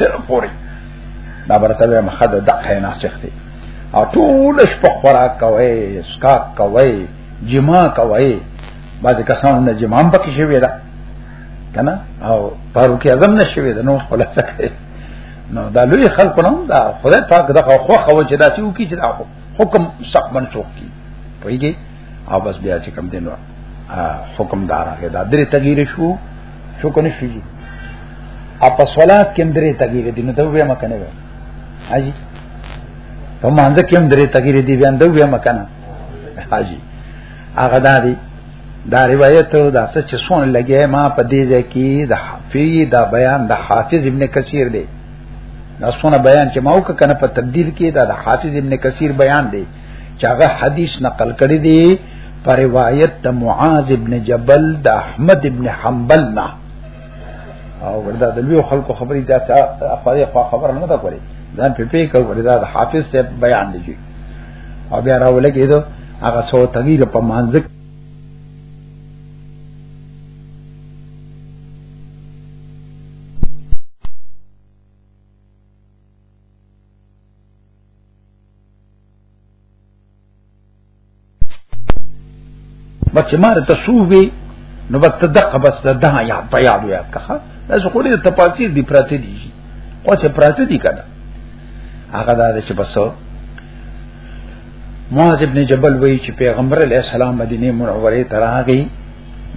اخر پورې دا برته به مخده د قینا چخته او ټول شپه خورا کوي سکا کوي جما کوي بعض کسان نه جما هم پکې شوی دا کنه او پارو کې اعظم نشوي دا نو خلاص کړي نو دا لوی خلق نو دا خدای پاک دا خو خو چې دا سی وکي چې دا حکم سخت منسوخ کی پويږي او بس بیا چې کم دینو حکم دار هغه دا درې تغییر شو شو کنه شو جی اپا صلات کې درې تغییر دي نو ته وې مکنه وې حاجی په مانځ کې درې تغییر دي بیان ته وې مکنه حاجی هغه دا دی دا روایت دا څه چې سون لګي ما په دې ځای کې د حافظ دا بیان د حافظ ابن کثیر دی دا سونه بیان چې ما وک کنه په تبدیل کې دا د حافظ ابن کثیر بیان دی چې هغه حدیث نقل کړی دی پر روایت د معاذ ابن جبل د احمد ابن حنبل نه او وردا د لوی خلکو خبرې دا خپله خو خبر نه ده کړې ځان په پیکه وردا د حافظ ته بیان دی او بیا راولګېدو هغه سو تغییر په مانځک بچ مار ته سووي نو وخت دقه بس ده یا په یاد وي کخه تاسو خو دې تفاصیل دی پراته دي خو څه پراته دي کنه هغه دا چې بس معاذ ابن جبل وی چې پیغمبر علی السلام مدینه منوره ته راغی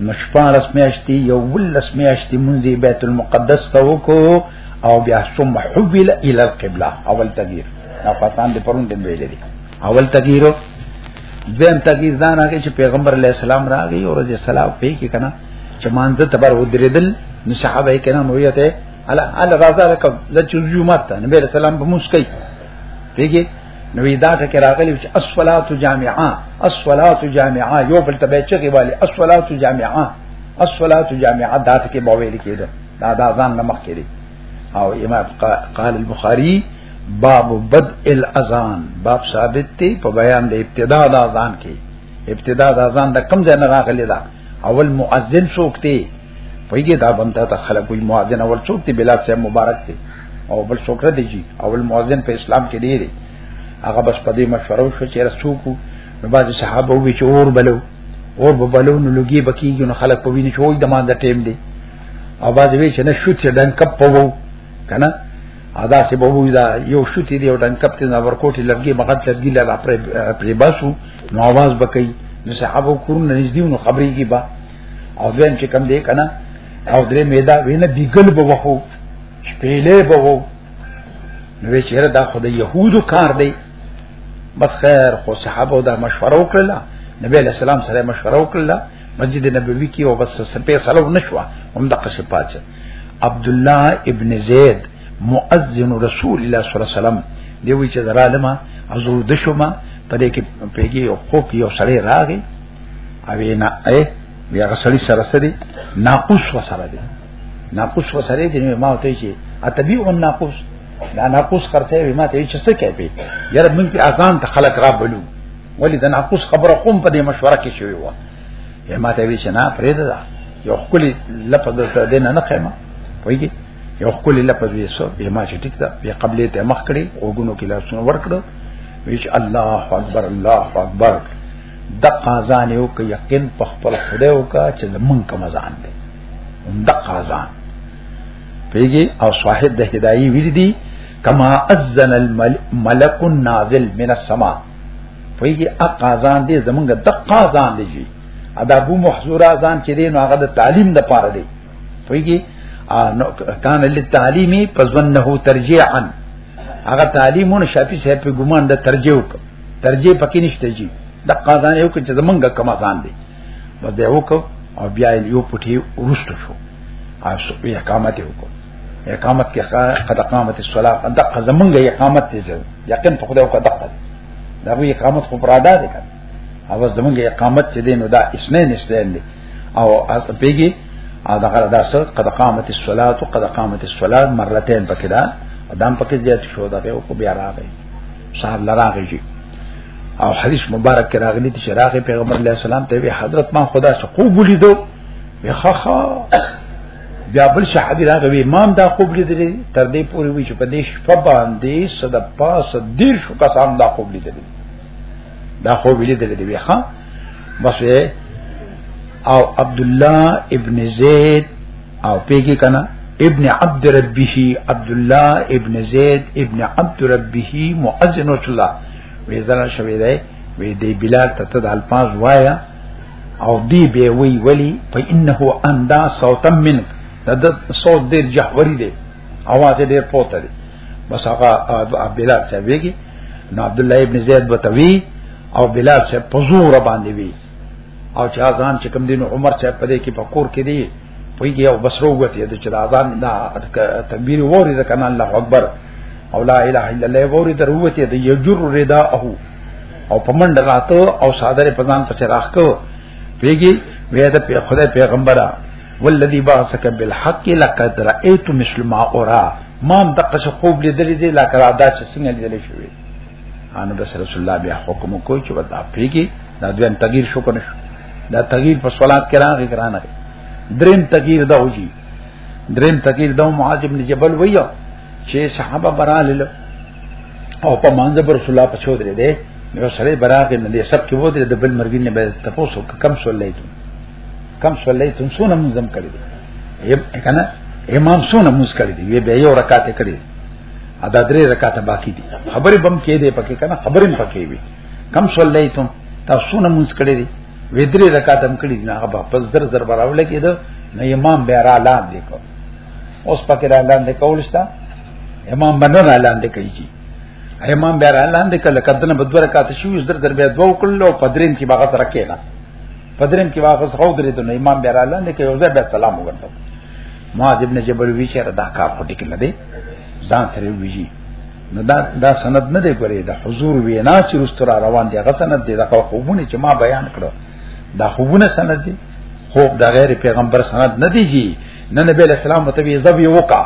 نو شپارس میاشتې یو ولس میاشتې مونږه بیت المقدس ته وکړو او بیا ثم حول الى القبلة اول تغییر دا پاتان دې پرون دې ویل دي اول تغییر دویم تغییر دا نه چې پیغمبر علی السلام راغی او رضی السلام په کې کنه چې مانځه تبر ودریدل نو صحابه کرام ویته ته الا الا راځه لکه د چوزیو ماته نبی رسول الله په مسکی پیږي نو دا ټکی راغلی چې الصلات جامعه الصلات جامعه یو بل ته به چغي والی الصلات جامعه الصلات جامعه دا ټکی به ویل کېده دا دا ځان نه مخ کړي او امام قال البخاری باب بدء الاذان باب ثابت دی په بیان د ابتدا د اذان کې ابتدا د اذان د کم ځای نه راغلی دا اول مؤذن څوک دی پویږي دا بنده ته خلک وي مؤذن اول څوک دی بلال صاحب مبارک دی او بل څوک دی جی اول مؤذن په اسلام کې دی دی هغه بس په دې مشوره شو چې رسوک نو بعض صحابه وی چې اور بلو اور به بلو نو لګي بکیږي نو خلک په ویني چوي د مان د ټیم دی او بعض وی چې نه شو چې ډنګ کپ پوو کنه ادا سه به وی دا یو شو چې دی او ډنګ کپ ته نه ورکوټي لګي مغت لګي لګا پر پر باسو نو आवाज بکې نو صحابه کورن نږدې نو خبرې کی با او دویم چې کم دی کنه او درې میدا وینه بیګل به وحو شپېلې به وو نو چیرې دا خدای يهودو کار دی بس خیر خو صحابه دا مشوره وکړه نبی علیہ السلام سره مشوره وکړه مسجد نبوي کې او بس سپه سلام نشو هم دغه شپات عبد الله ابن زید مؤذن رسول الله صلی الله علیه وسلم دی وی چې درالمه حضور د شوما په دې کې پیګي او خوک یو سړی راغی اوی نه اے بیا غسړی سره سره ناقص وسره دی ناقص وسره دی ما ته چې اتبی او ناقص دا ناقص خرڅه وی ما ته چې څه کوي یاره مونږ په اذان ته خلق را بلو ولی دا ناقص خبره کوم په دې مشوره کې شوی و یې ما ته وی چې نه پرې ده یو خپل لپاره د دې نه نه خېما وایي یو خپل لپاره وی سو به ما چې ټیک ده بیا قبلې ته مخ کړي او ګونو کې لاسونه ور کړو وی چې الله اکبر الله اکبر د قازان یو کې یقین په خپل خدای وکا چې لمن کوم ځان دی د قازان پیږي او صاحب د هدايي ویل دي کما اذن الملك النازل من السماء پیږي ا قازان دې زمونږ د قازان دی جی ادا ابو محذور اذان چې دین هغه د تعلیم د پاره دی پیږي کان للتعلیمی پس ونه ترجیعا هغه تعلیمونه شافعی صاحب په ګمان د ترجیح وکړ ترجی پکې نشته جی د قاضان یو کې چې زمونږ کم ځان دی بس دی وکړو او بیا یو پټي ورست شو او سو بیا قامت یو کو اقامت کې قد قامت الصلاه قد قزمنګ اقامت دې ځل یقین په خدای او قد قد دا وی اقامت خو پرادا دې کړ او زمونږ اقامت چې دین دا اسنه نشته دې او پیګي او دا غره دا سر قد قامت الصلاه قد قامت الصلاه مرتين پکې دا دام پکې زیات شو دا یو کو بیا راغی صاحب لراغی جی او حدیث مبارک کې راغلی چې راغی پیغمبر علیه السلام ته وی حضرت ما خدا څخه خوب ولیدو وی خخا بیا بل صحابي راغی امام دا خوب لیدل تر دې پورې وی چې په دې شپه باندې صد پاس دیر شو کسان دا خوب لیدل دا خوب لیدل دی وی ها بس او عبد الله ابن زید او پیګه کنا ابن عبد ربه عبد الله ابن زید ابن عبد ربه مؤذن الله وی زنه شوی دی وی دی بلال ته تد الفاظ وایا او دی به وی ولی فانه اندا صوتا من تد صوت دیر جهوری دی اواز دیر پوته دی بس هغه بلال چې ویږي نو عبد الله ابن زید بتوی او بلال سے پزور باندې وی او چې اذان چې کوم دین عمر چې په دې کې په کور کې دی پویږي او بسرو وته د چې اذان دا تکبیر ووري د کنه الله اکبر او لا اله الا الله ووري د روته د یجر رداءه او پمند راته او صادره پزان ته راخ کو پیږي وې د خدای پیغمبره والذي بعثك بالحق لقد رايت مثل ما ارى ما دقه خوب لیدل دي لکه دا چې څنګه لیدل شوی ان بس رسول الله بیا حکم کو چې ودا پیږي دا دویم تغییر شو کنه دا تغییر په صلات کې راغی کرانه دریم تغییر دا وږي دریم تغییر دا معاذ ابن جبل ویو چې صحابه برال او په مانځ پر رسول الله پچو درې دي یو سړی براغ نه دي سب کې وو درې د بل مرګ نه به تاسو کم صلی تم کم صلی تم سونه منظم کړی دی کنه امام سونه مز کړی دی به یو رکعت کړی دی ادا درې رکعات باقی دي خبرې بم کې دي پکې کنه خبرې پکې وي کم صلیتم تاسو نه مونږ کړی دي وې درې رکعات هم کړی نه هغه پس در در براول کېده نه امام به را اعلان وکړ اوس پکې را اعلان وکول شتا امام باندې را اعلان وکړي چې امام به را اعلان وکړ کله کدن بدو رکعات شو زر در به دوه کړلو پدرین کې باغ ترکه نه پدریم کې واغس خو درې ته امام بیا رااله نه کې یو ځای به سلام وکړو معاذ ابن جبل وی چې دا کار خو ټیک نه دی ځان سره ویږي نو دا دا سند نه دی ګورې دا حضور وینا چې رستور روان دی هغه سند دی دا خوبونه چې ما بیان کړو دا خوبونه سند دی خوب دا غیر پیغمبر سند نه دی جی نه نبی اسلام متوی زب یو کا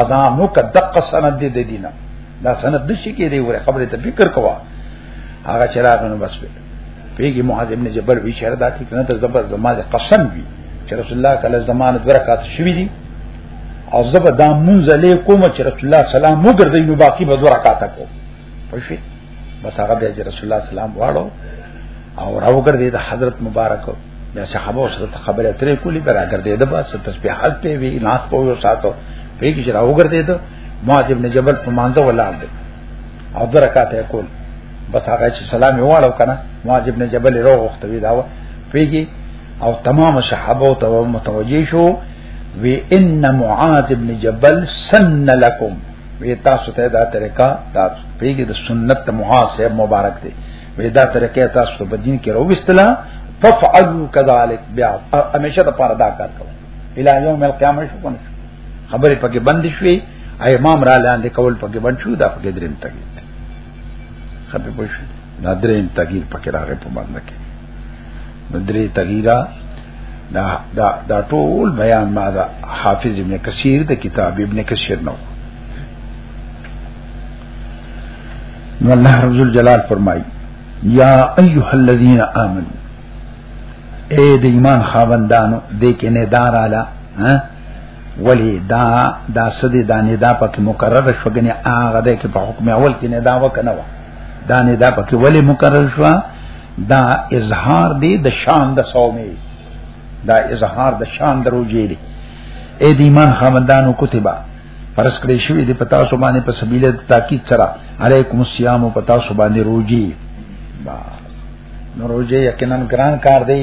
اذان نو کدق سند دی د دینه دا سند نشي کېدی وره خبره ته فکر کوا هغه چراغ نو بس پیګي معاذ ابن جبل وی شهر دا چې کنه ته زبر زما د قسم وی چې رسول الله کله زمانه درکات شوی دي او زبر دا منزله کوم چې رسول الله سلام مو ګرځي نو باقی به درکات کو پښې بس هغه بیا چې رسول الله سلام واړو او راو ګرځي د حضرت مبارک بیا صحابه سره خبره ترې کولی برا ګرځي د بس تسبیحات په وی ناس په یو ساتو پیګي چې راو ګرځي ته معاذ ابن جبل په مانځه ولاړ دی او درکات یې کول بس هغه چې سلام یې واړو کنه معاذ ابن جبل روغته وی دا پیږي او تمام صحابه او تو متوجي شو وی ان معاذ ابن جبل سن لكم وی تاسو ته دا طریقہ تاسو پیږي د سنت معاذ مبارک دی وی دا طریقې تاسو ته بدین کې روستلا ففعلوا كذلك بیا همیشه د پاره دا کار کوي الی یوم القیامه شو کنه خبرې پکې بند شوې امام را لاندې کول پکې بند شو دا پکې دریم تګي خپې پوښ دا درې تغییر پکې راغی په باندې کې نو درې تغییرا دا دا دا ټول بیان ما دا حافظ ابن کثیر د کتاب ابن کثیر نو نو الله رب الجلال فرمایي یا ایها الذین آمنوا اے د ایمان خاوندانو دې کې نه دار اعلی ها ولی دا دا سدی دا نه دا پکې مقرر شو غني هغه د کې په حکم اول کې نه دا وکنه و دا نه دا پکې ولی مقرر شو دا اظهار دی د شان د صومې دا اظهار د شان د روزې دی اې د ایمان خاوندانو کتبه فرض کړی شوی دی پتا سو باندې په سبیل د تاکید سره علیکم الصیام او پتا سو باندې روزي بس نو روزي یقینا ګران کار دی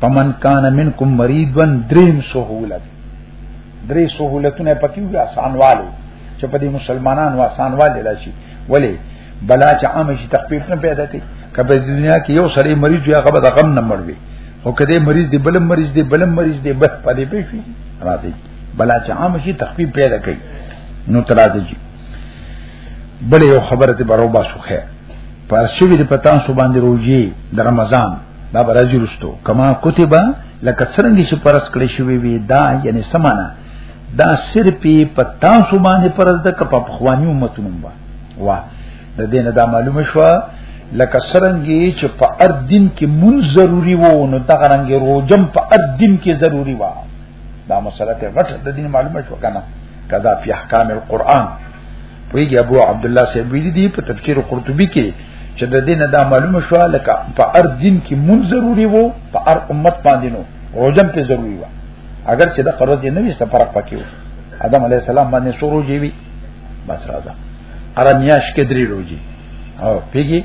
پمن کان منکم مریضن دریم سہولت درې سہولتونه پکې وي آسانوالي چې په دې مسلمانانو آسانوالي راشي ولی بلا چې عام شي تخفیف نه پیدا کوي کبه دنیا کې یو سړی مریض یا غبه د غم نه مړوي او کله مریض دی بل مریض دی بل مریض دی بس په دې پېښې راځي بلا چې عام شي تخفیف پیدا کوي نو تراځي بل یو خبره ته برو باسو خیر پس شوی د پتان سو باندې روزي د رمضان دا برازي رستو کما کتبه لکه څنګه چې پرس کړی شوی وي دا یعنی سمانا دا صرف په تاسو باندې پرز د کپ په خواني امتونو با وا د دینه دا معلومه شو لکه سرنګي چې په ار دین کې مون ضروری وو نو دا رنګي روجم په ار دین کې ضروری وا دا مسله ته غټه د دین معلومه شو کنه کذا فی احکام القرآن ویږي ابو عبد الله صاحب ویلي دی په تفسیر قرطبي کې چې د دین دا معلومه شو لکه په ار دین کې مون ضروری وو په ار امت باندې نو روزم په ضروری وو اگر چې د قرض نه وي سفر پکې وو ادم علی السلام باندې شروع جی وی بس راځه ارمیاش کې درې روزي او پیږي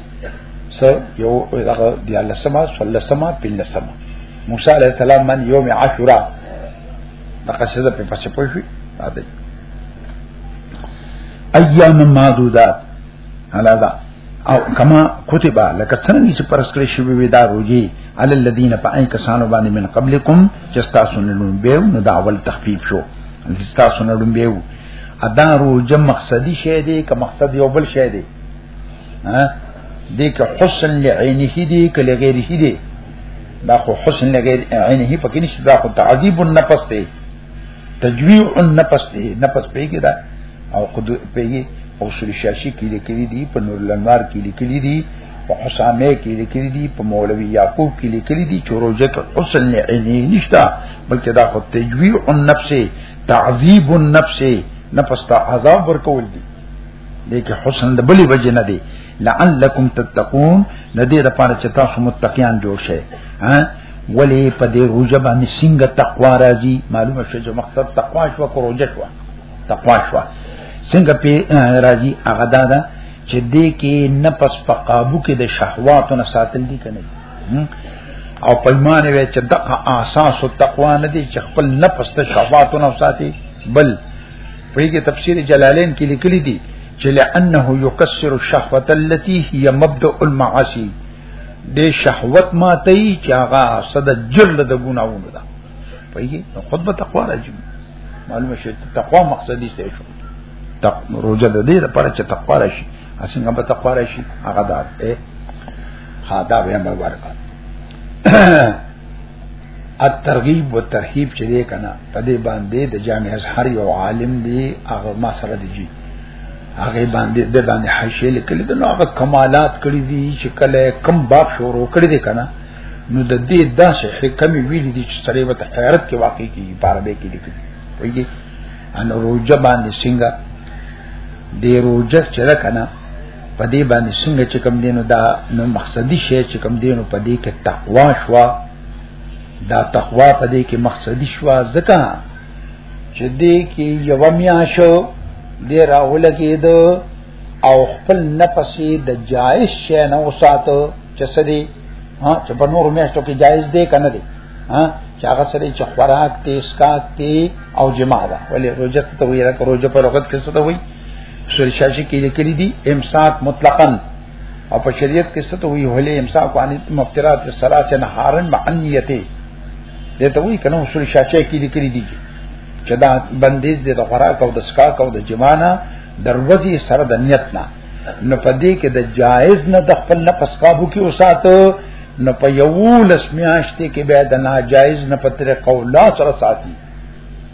سو یو هغه دی الله سما صلی الله سما پیل سما موسی علی السلام باندې یوم عاشورا د قصیده په پښه پوي راځي ایام معدودات علا دا او کما کتبا لکه څنګه چې پرس کړی شوی وی دا روزي عل الذین فای کسانو باندې من قبلکم چې تاسو نه لون به نو دا اول تخفیف شو چې تاسو نه لون به ادا روزه مقصدی شی دی که مقصد یو بل شی دی ها دې که حسن لعینه دی که لغیره دی دا خو حسن لغیر عینه پکې نشته دا خو تعذیب النفس دی تجویع النفس دی نفس پیګی دا او خود پیګی او سری شاشی کې لیکلي دي په نور لنوار کې لیکلي دي په حسامه کې لیکلي دي په مولوی یعقوب کې لیکلي دي چې روزه کې حسن عینی نشتا بلکې دا خو تجویع النفس تعذیب النفس نفس ته عذاب ورکول دي لیکه حسن د بلی وجه نه دی لعلکم تتقون ندی د پاره چې تاسو متقیان جوړ شئ ها ولی په دې روزه باندې څنګه تقوا راځي معلومه شوه چې مقصد تقوا شو کو روزه شو تقوا شو څنګه په راځي هغه دا ده چې دې کې نفس په قابو کې د شهواتو نه ساتل دي کنه او پیمانه وي چې دغه اساس او تقوا نه دي چې خپل نفس ته شهواتو نه ساتي بل په دې تفسیر جلالین کې لیکلي دي چې لانه یکسر الشهوه التي هي مبدا المعاصي د شهوت ماته ای چې هغه صد جل د ګناونه ده پیږي نو خود به تقوا راځي معلومه شي تقوا مقصدی څه شو تق روزه د دې لپاره چې تقوا راشي اسنګ به تقوا راشي هغه ده ها دا به امر ورکړه الترغیب والترهیب چې دې کنه په دې باندې د جامع ازهر یو عالم دی هغه ما سره دی هغه باندې د باندې حاشیه لیکل د نوغه کمالات کړی دي چې کله کم باب شروع کړی دی کنه نو د دې داسې حکم ویل دي چې سره وته حیرت کې واقع کی بار به کې لیکل ویږي ان روزه باندې څنګه د روزه چې کنه په دې باندې څنګه چې کم دینو دا نو مقصدی شی چې کم دینو په دې کې تقوا شوا دا تقوا په دې کې مقصدی شوا ځکه چې دې کې یو میاشو دې راول کېد او خپل نفس د جایز شې نه وساتو چې سدي ها چې په نور میاشتو کې جایز دی کنه دی ها چې هغه سره چې خوراک ته اسکاک ته او جما ده ولې روزه ته ویره روزه پر وخت کې څه ته وي سوري شاشي کې لیکلي دي امساک مطلقاً او په شریعت کې څه ته وی هله امساک عن مفترات الصلاه نهارن معنیته دې ته وی کنه اصول شاشه کې لیکلي دي چې دا بندیز دې د خوراک او د سکا او د جمانه دروازې سره د نیت نه نو پدې کې د جایز نه د خپل نفس قابو کې وساتو نو په یو لسمیاشتې کې به د ناجایز نه پتر قولا سره ساتي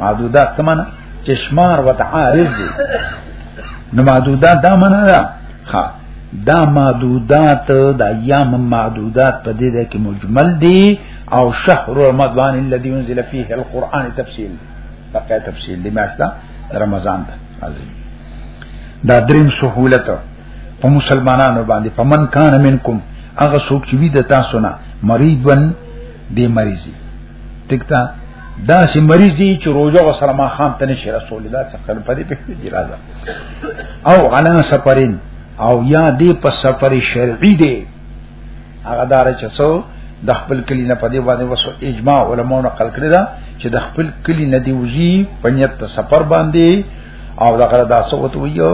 معدودات تمنا چشمار وتعارض دي نو معدودات دا معنا ده ها دا معدودات دا ایام معدودات په دې ده کې مجمل دي او شهر رمضان الذي انزل فيه القرآن تفصيل بقى تفصيل دي ماشتا رمضان ده عظیم دا دریم سهولت په مسلمانانو باندې فمن کان منکم هغه څوک چې وی د تاسو نه مریض ون دی مریضي ټیک تا دا سي مریض دي چې روزه او سلام خان ته نشي رسول الله څخه په دې پېښه دي راځه او علا سفرین او یا دې په سفر شرعي دي هغه دار چې څو د خپل کلی نه پدې باندې وسو اجماع علماء نقل کړی دا چې د خپل کلی نه دی وزي پنیت سفر باندې او دا غره دا سوت ویو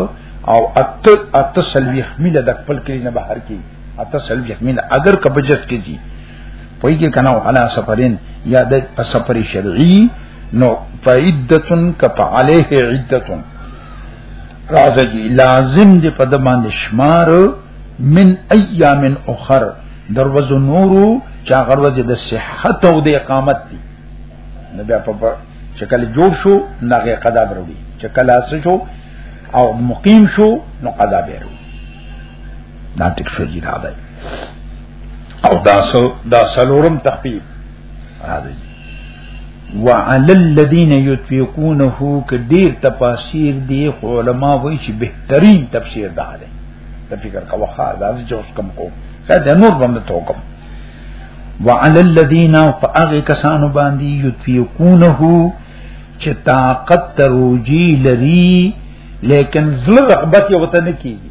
او ات ات سلوی خمیله د خپل کلی نه بهر کی ات سلوی خمیله اگر کبجت کی دي پوی کې کنه علا سفرین یا د سفر شرعی نو فعدتن کف علیه عدتن راځي لازم دې په د باندې شمار من ایام اخر دروازو نورو چا غروځي د صحت او د اقامت دي نو بیا په شکل جوړ شو نغه قضا بروي شکل اس شو او مقیم شو نو قضا بیرو دا ټیک شو جی دا دی او دا سو دا سلورم تخفیف راځي وعلى الذين يطيقونه کډیر تفاسیر دی علماء وایي چې بهترین تفسیر دا دی ته فکر کا وخا دا چې اوس کم کو دا نور باندې توکم وعلى الذين فاغ کسانو باندې يطيقونه چې طاقت تروجی لري لیکن زړه رغبت یې وته نه کیږي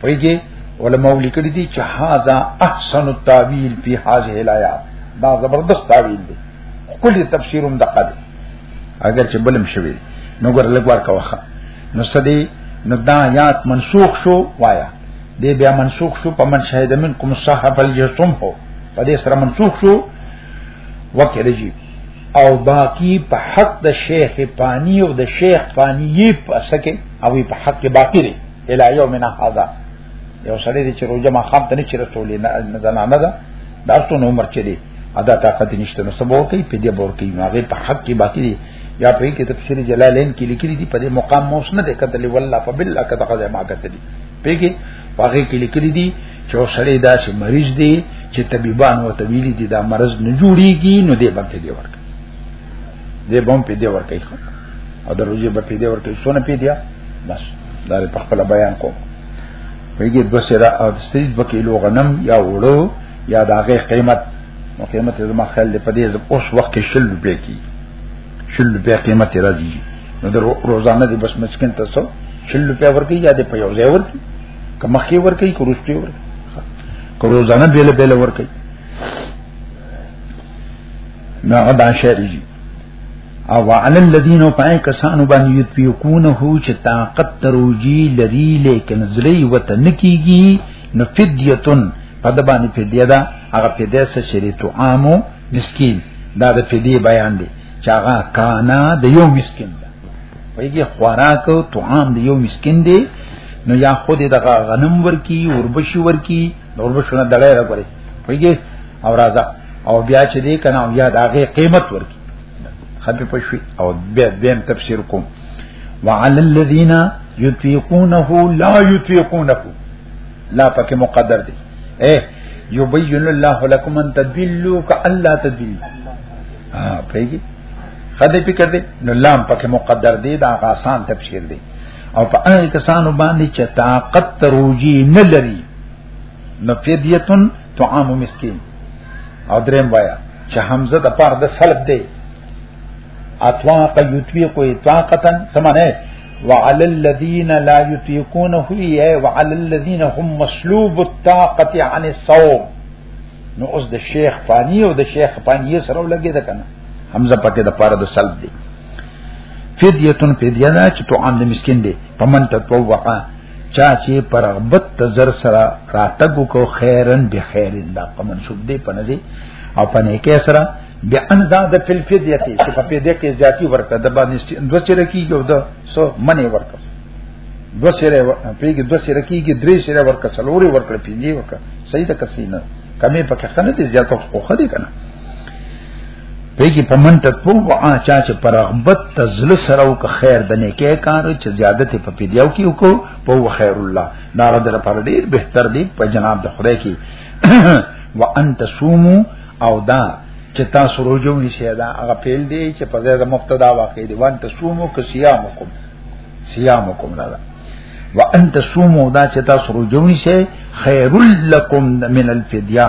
پویږي علماء لیکلي دي چې هاذا احسن التاویل فی هذه الایات دا زبردست تاویل دی خپل تفسیرم دقه دی اگر چې بلم شوی نو ګر لګ ور کوخه نو سدي نو دا یات منسوخ شو وایا دی بیا منسوخ شو په من شهید منکم صاحب الیسم هو په دې سره منسوخ شو وکړي جی او باقی په حق د شیخ پانی او د شیخ پانی په سکه او په حق باقی لري الی یومنا هذا یو سړی چې روزه ما خام ته نه چیرې ټولې نه زنانه ده دا څونه عمر چې دی ادا طاقت نشته نو سبو کوي په دې بور کوي هغه په حق کې باقی دی یا په کې تفسیر جلالین کې لیکلي دي په دې مقام موس نه ده کتل والله فبالله کته قضا ما کتل په کې واقع کې لیکلي دي چې سړی دا چې مریض دی چې طبيبان او طبيلي دي دا مرض نه جوړيږي نو دې باندې دی ورک دې بم په دې ورکې او د روزي به پیډه ورته سونه پیډه بس دا په خپل بیان کو ویګي دو سره او د سید وکیلو غنم یا وړو یا د هغه قیمت نو قیمت یې ما خیال په دې اوس وخت کې شل روپیا کی شل روپیا قیمت یې راځي نو د روزانه دې بس مسكين تاسو شل روپیا ورکی یا دې په یو ځای ورکی کمخې ورکی کورسټي ورکی که روزانه بیل بیل ورکی نه دا شعر جی او علی الذین پای کسانو باندې یتفیقونه چې طاقت تروجی لري لیکن زلی وته نکیږي نو فدیتون په د باندې فدیه ده هغه فدیه څه شری تو عامو مسکین دا د فدیه بیان دی چې هغه کانا د یو مسکین ده ویږي خوراک او طعام د یو مسکین دی نو یا خود دغه غنم ورکی وربشي ورکی وربشونه دړای راغوري ویږي او راځه او بیا چې دې کنه یا د هغه قیمت ورکی خبي پښوی او بیا بیا تفسیر کوم وعلى الذين يطيقونه لا يطيقونه لا پکې مقدر دی اے یبین الله لكم ان تدلوا كالا تدلوا ها پیږي خدای فکر دی نو لام پکې مقدر دی دا آسان تفسیر دی او په هغه کسانو باندې چې طاقت تروجی نه لري نو فدیتن طعام مسکین او دریم وایا چې حمزه د پاره د سلب دی اطواق یطویق اطاقتا سمانه وعلى الذين لا يطيقونه هي وعلى الذين هم مسلوب الطاقه عن الصوم نو اوس د شیخ فانی او د شیخ فانی سره لګی ده کنه حمزه پکې د پاره د سلب دی فدیتون فدیه نه چې تو عام د مسکین دی پمن تطوعا چا چې پر رغبت تزر سره راتګو کو خیرن به خیرن دا په منسوب دی په نزي او په نیکه سره بیا ان زاد فی الفدیه چې په فدیه کې زیاتی ورکړه د باندې دوه سره کیږي او د سو منی ورکړه دوه سره پیږي دوه سره کیږي درې سره ورکړه څلوري ورکړه پیږي ورکړه صحیح ده کسینه کمې پکې خنه دي زیاته خو خدي کنه پیږي په من ته په وعا چا چې پر رغبت ته زل سره او که خیر د نه کې کار چې زیادت په پیډیو کې وکړو په هو خیر الله دا غدر پر ډیر بهتر دی په جناب د خدای کې وان تصومو او دا چې تاسو روزو نشي دا هغه پیل دی چې په ځای د مبتدا واقع دی وان تصومو که صيامکم صيامکم دا وان تصومو دا چې تاسو روزو نشي خیر لکم من الفدیه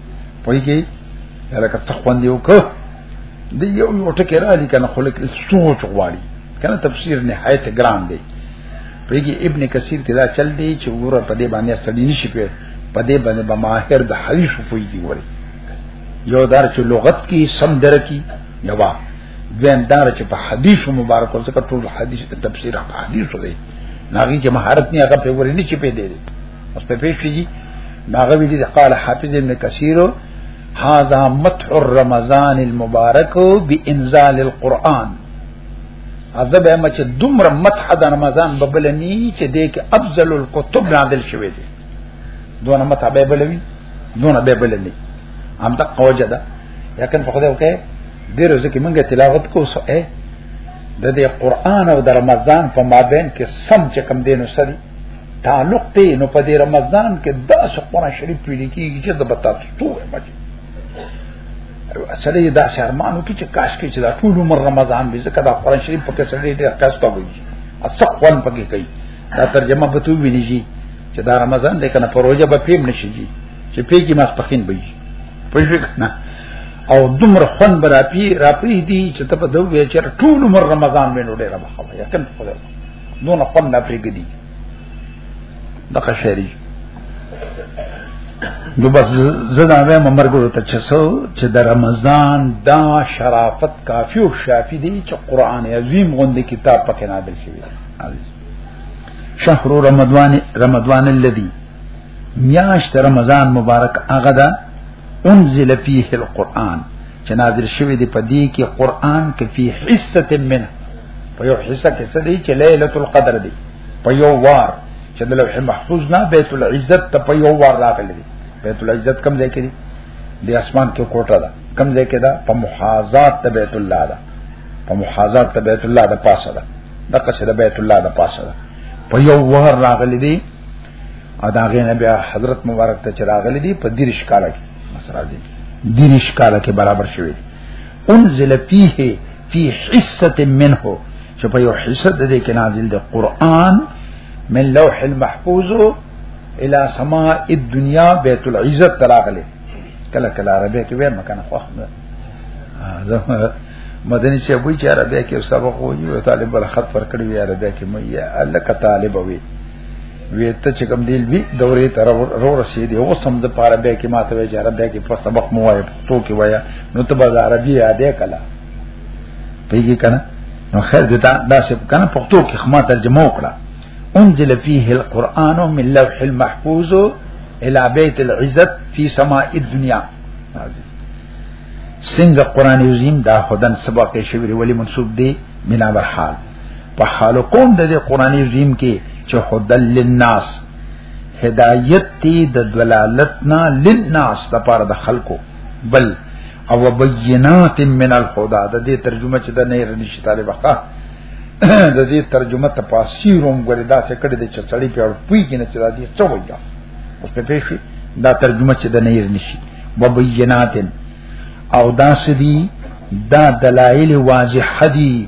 پويږي لکه څه خوند یو کو دی یو یو ټکی را دي کنه خلک سوچ غواړي کنه تفسیر نهایت ګران دی پویږي ابن کثیر کې دا چل دی چې ور په دې باندې سړی نشي په په دې باندې به ماهر د حدیث پویږي وړي یو دار چې لغت کې سم درکی یوا دویم دار چې په حدیث مبارک څخه ټول حدیث تفسیر په حدیث دی ناغي چې مهارت نه هغه په ور نه شي په دې اوس په پیښ کیږي ناغه وی دي قال حافظ ابن کثیر هذا متع رمضان المبارک بانزال القرآن عذاب اما چې دومره متع د رمضان ببلنی چې دې کې افضل الكتب نازل شوی دی دونه متع به بلوي دونه به بلنی هم تک قوجه ده یقین په خدای وکړه ډیر ځکه مونږه تلاوت کو سو اے د دې قران او د رمضان په مابین کې سم چې کم دینو سره تعلق ته نو په دې رمضان کې دا څه قرآن شریف پیل کیږي چې د بتا ټول مجه سره دا شرمانو کې چې کاش کې چې دا ټول عمر رمضان به زکه دا قرآن شریف په کې سره دې کاش ته وي اصح قرآن پکې کوي دا ترجمه به تو ویني چې دا رمضان دې کنه پروژه به پیم نشي چې پیګي ماس پخین به پښې نه او دومره خون برا پی را پری دی چې ته په دوه چر ټول عمر رمضان مې نو ډېر بخښه یقین په دون خپل نه پرېګدي دغه شری نو بس زدا به مرګ ورته چې سو چې د رمضان دا شرافت کافی او شافی دی چې قران عظیم غوندې کتاب پکې نازل شوی شهر رمضان رمضان الذي میاشت رمضان مبارک هغه دا انزل فيه القرآن چې نازل شوی دی په دې کې قران کې فی حصه من په یو حصہ کې څه دی چې ليله القدر دی په یو وار چې د لوح محفوظ نه بیت العزت ته په یو وار راغلی دی بیت العزت کم ځای کې دی د اسمان کې کوټه ده کم ځای کې ده په محاذات ته بیت الله ده په محاذات ته بیت الله ده پاسه ده دغه څه ده بیت الله ده پاسه ده په یو وار راغلی دی ادا غي نبی حضرت مبارک ته چراغلی دی په دې رښکاله مسره دي دیرش کاله کې برابر شوی انزل فيه في حصه منه چې په یو حصه د دې کې نازل دی قران من لوح المحفوظ الى سماء الدنيا بيت العزت تراغله کله کله عربی کې به مکان خو مدني چې وایي چې عربی کې سبق وایي او طالب ول خط پر کړی وي عربی کې مې یا الله ک طالب وي وی ته چې کوم دی لوی دورې تر رو رسیدې او سم د پاره به کې ماته وی جره به کې په سبق مو وای تو کې وایا نو ته به عربي یادې کلا پیږي کنه نو خیر دې دا داسې کنه پښتو کې خما ترجمه وکړه انزل فيه القرآن من لوح المحفوظ الى بيت العزت في سماء الدنيا عزيز څنګه قران عظیم دا خدان سبق شوی ولی منسوب دی بنا برحال په حال قوم د دې قرآني عظیم کې چې هدل للناس هدایت دی د دلالت نه للناس لپاره د خلکو بل او بینات من الهدى د دې ترجمه چې د نه رنشي طالبه د دې ترجمه تفاسیر هم ګوري دا څه کړي د چړې په اړه پوي کې نه چې دا دې څه وایي اوس په پیښې دا ترجمه چې د نه رنشي وبینات او دا سدي دا دلایل واضح دي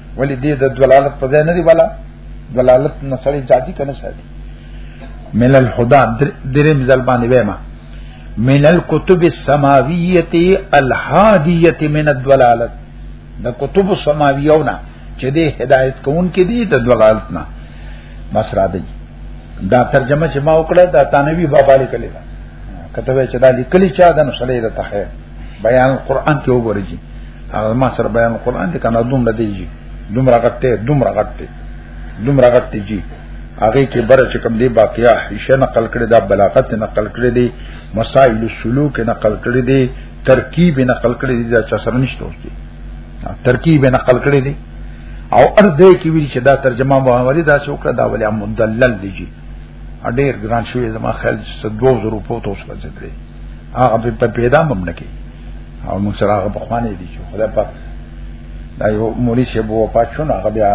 ولی دې د دلالت په ځای نه دی ولا دلالت نه سړی جاتی کنه ساتي من الهدى دریم ځل باندې وېما من الكتب السماویه الهادیه من الدلالت د کتب سماویونه چې د هدایت کون کې دي د دلالت نه مسرا دی دا ترجمه چې ما وکړه دا تانوی بابا لیکلی دا کته چې دا لیکلی چا د نو سړی د تخه بیان قران کې وګورئ هغه ما سره بیان قران دې کنه دومره دی جی دومره غټه دومره غټه دومره غټه جی هغه کې بر چې کوم دی باقیا حیشه نقل کړي دا بلاغت نقل کړي دي مسائل السلوک نقل کړي دي ترکیب نقل کړي دي دا چا سره نشته اوس دي ترکیب نقل کړي دي او ار دې کې ویل چې دا ترجمه محمدي دا څوک دا ولې مدلل دي جی ډېر ګران شوی زما خیال چې 2000 روپو ته اوس راځي هغه په پیدا مم نه کې او موږ سره هغه په خوانې دي چې خدای پاک دا یو مولوی چې بو پات شو هغه بیا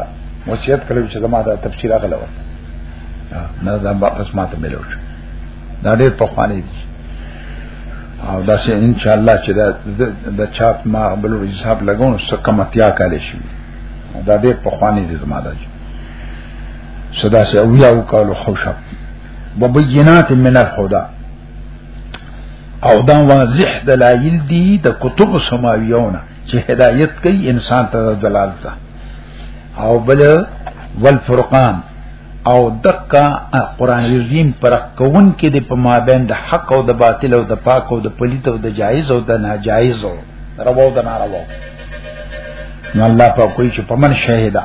وصیت کړو چې زما دا تفسیر هغه لور نه دا واپس ماته ملو شو دا ډېر په خوانې دي او دا چې ان شاء الله چې دا د چاپ ما بل حساب لګون څه کمتیا کالې شي دا ډېر په خوانې دي زما دا صدا سے اویا او کالو خوشب وبینات من الخدا او دا واضح دلایل دي د کتب سماویونه چې هدایت کوي انسان ته دلال ده او بل والفرقان او دقا قران عظیم پر کون کې د په مابین د حق او د باطل او د پاک او د پلیت او د جایز او د ناجایز او روا او د ناروا نو الله په کوئی چې پمن شهدا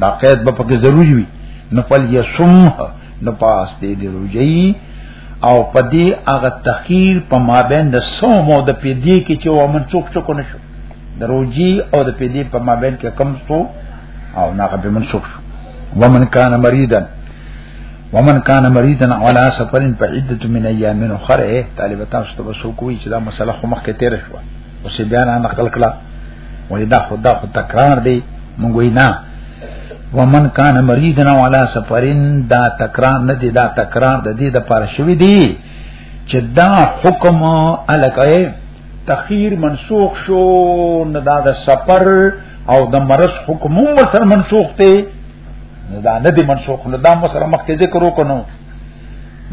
دا قید به پکې ضروری وي نو فل یسمه نو پاس دې دی روجي او پدې هغه تخیر په مابین د صوم او د پیدې کې چې ومن څوک څوک نشو د روجي او د پیدې په مابین کې کم څو او ناغه به من څوک ومن کان مریضا ومن کان مریضا علی سفر فعده من ایام اخرى طالبتان ستاسو کوی چې دا مسله خو مخکې تیر شوه او چې بیا نه نقل کړه وای دا خو دا خو تکرار دی مونږ وینا ومن کان مریضن ولا سفرین دا تکرار نه دی دا تکرار د دې د پاره شوی دی چې دا حکم الکه تخیر منسوخ شو نه دا د سفر او د مرض حکم هم سره منسوخ دی نه دا نه دی منسوخ نه دا مسره مخکې ذکر وکړو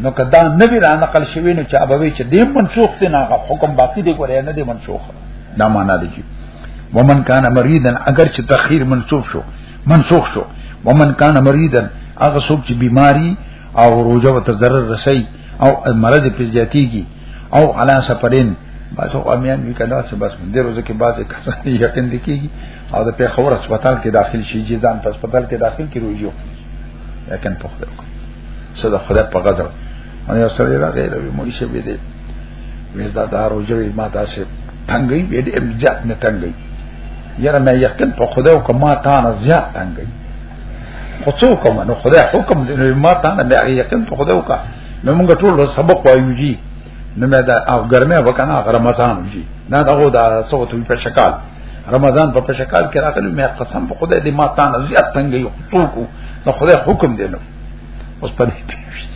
نو کدا نبی را نقل شوی نو چې ابوي چې دې منسوخ دي نه حکم باقی دی ګورې نه دې منسوخ دا معنا دی چې ومن کان مریضا اگر چې تخیر منسوخ شو منسوخ شو ومن کان مریضا هغه څوک چې بیماری او روزه وت ضرر رسي او مرض په زیاتیږي او علا سفرین بس او امیان وی کدا څه بس دې روزه کې باسه کسان یقین دکېږي او د پیښور هسپتال کې داخل شي جیزان په هسپتال کې داخل کې روزي یقین په خپل څه د خدای په قدر ان یو سړی راغی له مړي شه به دې وېز دا دارو جوړې ما تاسو تنګي به دې امجاد نه تنګي یاره مې یقین په خدای او کما تا نه زیات تنګي خو څوک منو خدای حکم دې ما تا نه بیا یقین په خدای وکا نو موږ ټول سبق وایو جی نو مې دا او ګرمه وکنه غرمزان جی نه دا غو دا سوتو په شکل رمضان په پشکال کې راغلی مې قسم په خدای دې ما تان زیات څنګه یو څوک نو خدای حکم دی نو اوس په دې پیښت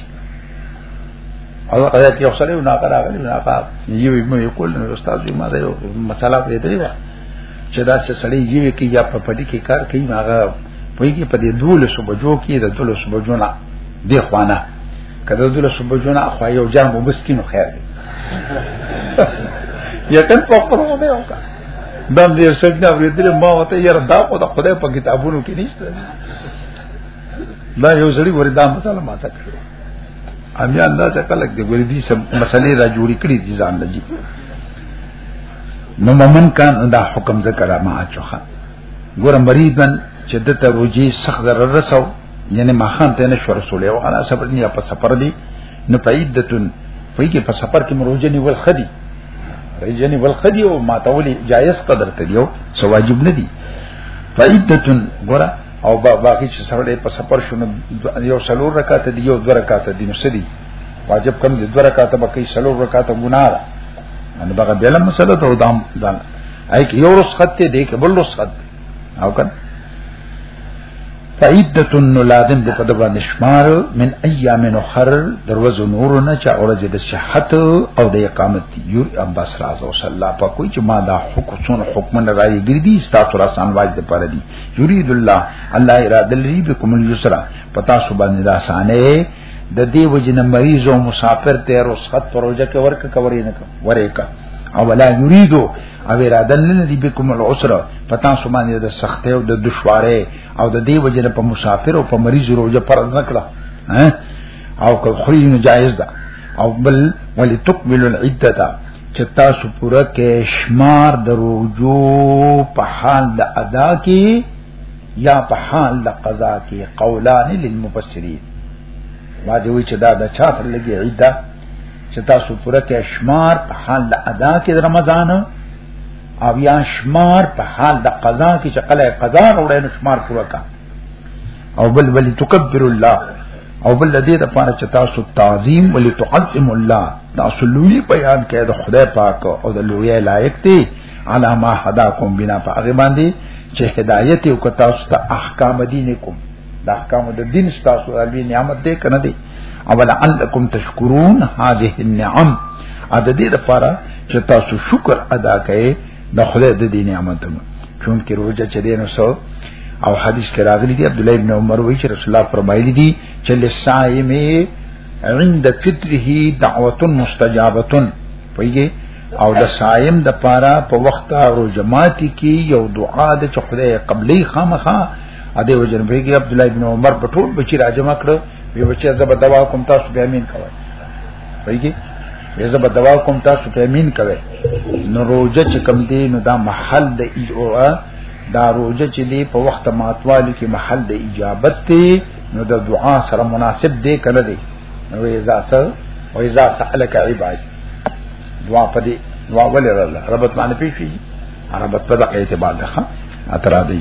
او هغه کې یو سره نه راغلی نه هغه یو مې کول نو استاد یې ما دا یو مسله پرې دی چې دا چې سړی یو کې یا په پټي کې کار کوي هغه په دې په دې دوله صبح جو کې د دوله صبح جوړه دی خوانه کله دله صبح جون اخو یو جام وبسکین خیر دی یتن په پرو دی او کا دم دې سجنا ورېدل ما وته یار دا په خدای په کتابونو کې نشته دا یو سړي وردا مثال ماته کړو امیان دا څه کلک دی ورې دي سم مسلې را جوړې کړې دي ځان لږی نو ممن کان دا حکم ذکر ما چوخه ګور مریدن چې د ته روجي سخت ضرر رسو یعنی ما خان ته نه شو رسول او انا سفر نه په سفر دی نه پیدتن وای کې په سفر کې مروجه نیول خدي رجه نیول خدي او ما ته ولي جایز قدر ته دیو سو واجب نه دی پیدتن ګره او باقی چې سره په سفر شونه یو سلور رکعات دی یو دو رکعات دی نو سدي واجب کم دی دو رکعات به کوي سلور رکعات ګناه ده نو دا بل مسله ته دام ځان اې یو رسخت دی کې بل رسخت او کنه فعدت لازم د په دبا نشمار من ایام اخر دروز نور نه چا اورج د صحت او د اقامت یو ام بس راز او صلی الله په کوئی چې ما دا حکم سن حکم نه راي ګرځي ستا تر آسان واج د پر دي یرید الله الله اراده لري بكم اليسر پتا سبحان الله اسانه د دې وجنه مریض او مسافر ته رخصت پروژه کې ورک کورې نه ورې کا او ولا یریدو او اراده نه لري بكم العسر پتا سو باندې د سختي او د دشواري او د دې وجنه په مسافر او په مریض روزه فرض نکړه او که خوري نو جایز ده او بل ولتكمل العده چې تاسو پوره کې شمار د روزو په حال د ادا کې یا په حال د قضا کې قولان للمفسرین واځوي چې دا د چا سره لګي عده چې تاسو پوره کې شمار په حال د ادا کې د رمضان او یا شمار په حال د قضا کې چې قله قضا وروړي نو شمار پوره کا او بل بل تکبر الله او بل دې د پاره چې تاسو تعظیم ولې تعظم الله تاسو لوی بیان کې د خدای پاک او د لوی لایق دی علامه حدا کوم بنا په هغه باندې چې هدایت او کتا ست احکام دین کوم د احکام د دین ستاسو علی نعمت دې کنه دې او لعلکم تشکرون هذه النعم ا د دې لپاره چې تاسو شکر ادا کړئ د خدای د دې نعمتونو چونکه روزه چې دینو سو او حدیث کې راغلی دی عبد الله ابن عمر وایي چې رسول الله فرمایلی دی چې لصائم عند فطره دعوه مستجابه پویږي او د صائم د پاره په پا وخت روزه ماتي کې یو دعا د خدای قبلي خامخه ا دې وجه نه بيګي عبد الله ابن عمر په ټول بچی راجم کړ وی بچی زب دوا کوم تاسو به امين کوي بيګي وی زب دوا کوم تاسو به امين کوي نو روزه چې کم دی نو دا محل د ایو دا روزه چې دی په وخت ماتوالي کې محل د اجابت دی نو د دعا سره مناسب دی کنه دی نو اذا سر او اذا سالك عباد دعا پدې دعا ولې رب تعالی پیښي عربت په دغه اعتبار ده اترا دی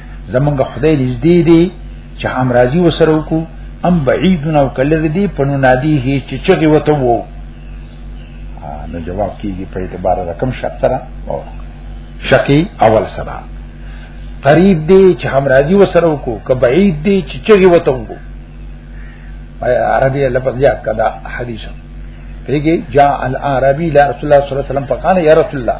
زمونږ خدای نږدې دی چې هم راضي وسره وکړو ام بعیدنا او کله دې پنو نادی هي چې چغي وته وو نو جواب کیږي په اعتبار رقم شک سره او شکی اول سره قریب دی چې هم راضي وسره وکړو که بعید دی چې چغي وته وو عربی لفظ یاد کدا حدیث پیږي جاء العربی لا رسول الله صلی الله علیه وسلم فقال یا رسول الله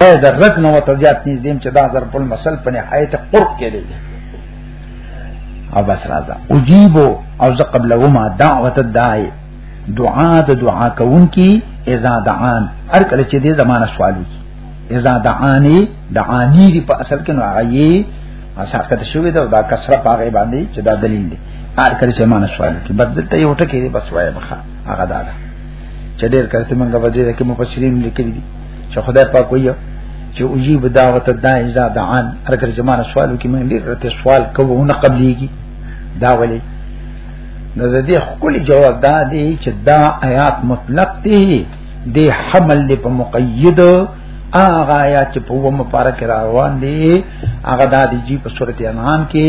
اے د رک نو ته زیات نږدې چې دا ضرب المثل په نهایت قرب کې دی او بس راځه اجیب او ز قبل وما دعوت الداعی دعا د دعا کون کی اذا دعان هر کله چې دې زمانہ سوال وکي اذا دعانی دعانی دی په اصل کې نو هغه اساقت شوی دا دا کسره پاغه باندې چې دا دلیل دی هر کله چې مانه سوال کی بدلته یو ټکی بس وای بخا هغه دا ده چې ډېر کړه موږ په دې کې مفسرین لیکلي دي چې خدای پاک وایي چې اجیب دعوت الداع اذا دعان ارګر زمانه سوالو کې موږ ډېر ته سوال کوو نه قبليږي دا ولې نو د دې خپل جواب دا دی چې دا آیات مطلق دي د حمل له په مقید هغه آیات چې په ومه پارک روان دي هغه د دې په صورت انعام کې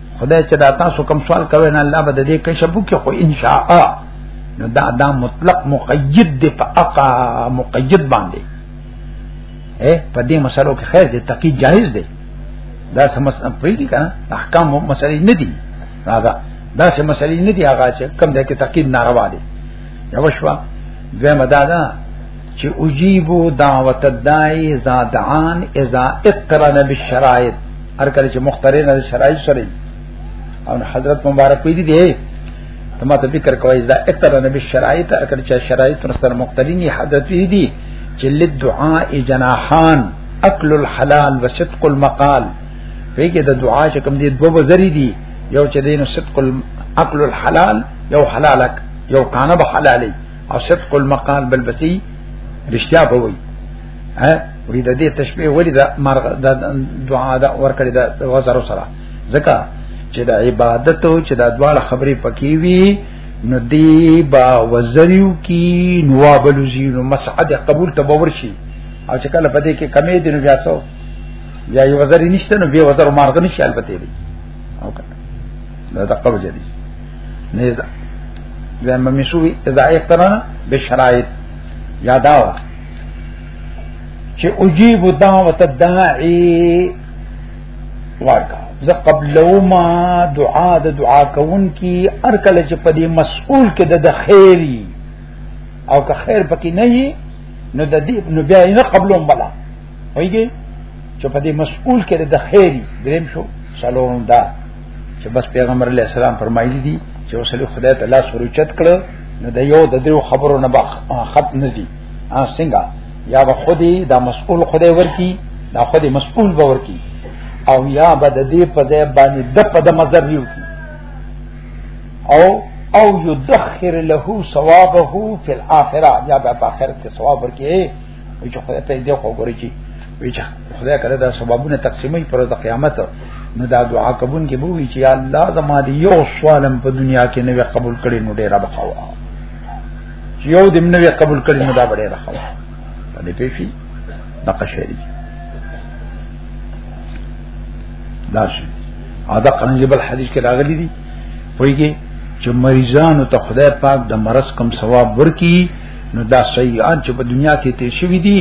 خدای چې دا تاسو کوم سوال کوي نه الله به دې کشف وکړي خو ان شاء نو دا دا مطلق مقید دی په اقا مقید باندې اے په دې مسلو کې خیر دې تقی جایز دی دا سمس پری دي کنه احکام هم مسلې نه دي دا دا سم مسلې نه دي هغه چې کم دې کې تقی ناروا دي یو شوا دوه مدادا چې اجیبو دعوت الدای زادعان اذا اقترن بالشرایط هر کله چې مخترین د شرایط سره او حضرت مبارک وی دي ته ما ته فکر کوي دا اکثر نبی شرایط هر کله چې شرایط سره مخترین حضرت وی دي چې لدعاء جناحان اکل الحلال وصدق المقال ویګه د دعا چې کوم دي دوه وزري دي یو چې دین صدق اکل الحلال یو حلالک یو کانه به حلالي او صدق المقال بل بسی رشتیا به وي ها وې د دې تشبيه ولې دا مرغ د دعا دا ور کړی دا وزر سره ځکه چې د عبادت او چې د دواړه خبرې پکې وي نو دی با وزریو کی نوابلوزی نو مسعد قبول تبور شي او چې کله پدې کې کمې دي نو بیا څو یا یو وزر نشته نو به وزر مارغ نشي البته دی او کنه دا د قبول دي نه دا زمما مشوي اذا اقترنا بشرایط یاداوه چې اجيب دعوت الداعي ورکا زه قبلو ما دعا د دعا کوون کی ار کله چې په دې مسئول کې د خیری او که خیر پکې نه وي نو د دې نو بیا نه قبلو بلا وایي چې په دې مسئول کې د خیری دریم شو سلام دا چې بس پیغمبر علی السلام فرمایلی دي چې اوسله خدای تعالی سره چت کړ نو د یو د دیو خبرو نه باخ خط نه دي ا څنګه یا به خودي دا مسئول خدای ورکی دا خودي مسئول به ورکی او یا به د دې په ځای باندې د په د مزر یو او او یذخر له ثوابه فی الاخره یا به په اخرت کې ثواب ورکی وی چې خدای ته دې خو ګوري چې وی چې خدای کړه دا سببونه تقسیمي پر د قیامت نو دا دعا کوون کې بو وی چې یا الله زما دې یو سوالم په دنیا کې نه قبول کړي نو ډیر بخوا یو دې نه قبول کړي نو دا ډیر بخوا دې پیفي نقشه دي دا شي ادا قرنجي بل حدیث کې راغلي دي وایي چې مریضانو ته خدای پاک د مرض کم ثواب ورکي نو دا سیئات چې په دنیا کې تیر شوی دي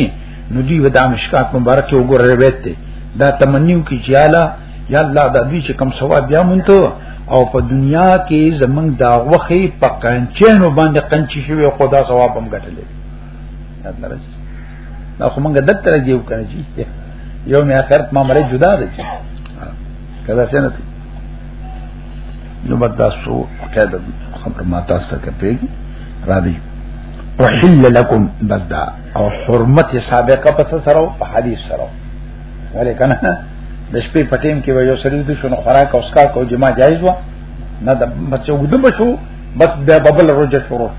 نو دی ودا مشکات مبارک وګور روایت دی دا تمنیو کې چاله یا الله دا دوی چې کم ثواب بیا مونته او په دنیا کې زمنګ دا وخی په قنچینو باندې قنچی شوی خدا ثواب هم ګټلې دا خو مونږ دتر دیو کنه چې یو مې اخرت ما مړ جدا ده چې کدا څنګه نو بدا سو قید خبر ما تاسو ته پیږي را دي وحل لكم بدا او حرمت سابقه پس سره په حدیث سره ولی کنه د شپې پټیم کې یو سړي د شنو خوراک او اسکا کو جما جایز و نه د بچو د بچو بس د ببل روزه شروع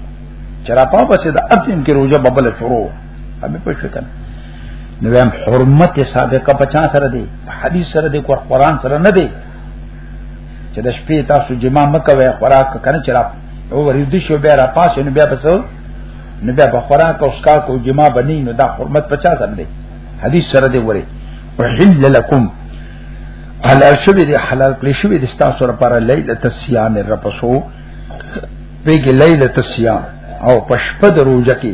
چرا په پس د اتم کې روزه ببل شروع امي په شکل نو هم حرمت سابقه پچا سره دی حدیث سره دی قرآن سره نه دی چې د شپې تاسو جما مکوي خوراک کنه چې را او ورځ شو بیا را پاسې نو بیا بسو نو بیا په خوراک او اسکا کو جما بنی نو دا حرمت 50 سم دی حدیث سره دی وری وحل لكم حلال شوی دی حلال کلی شوی دی تاسو لپاره لیله الصيام رپسو بیګ لیله الصيام او پشپد روزه کې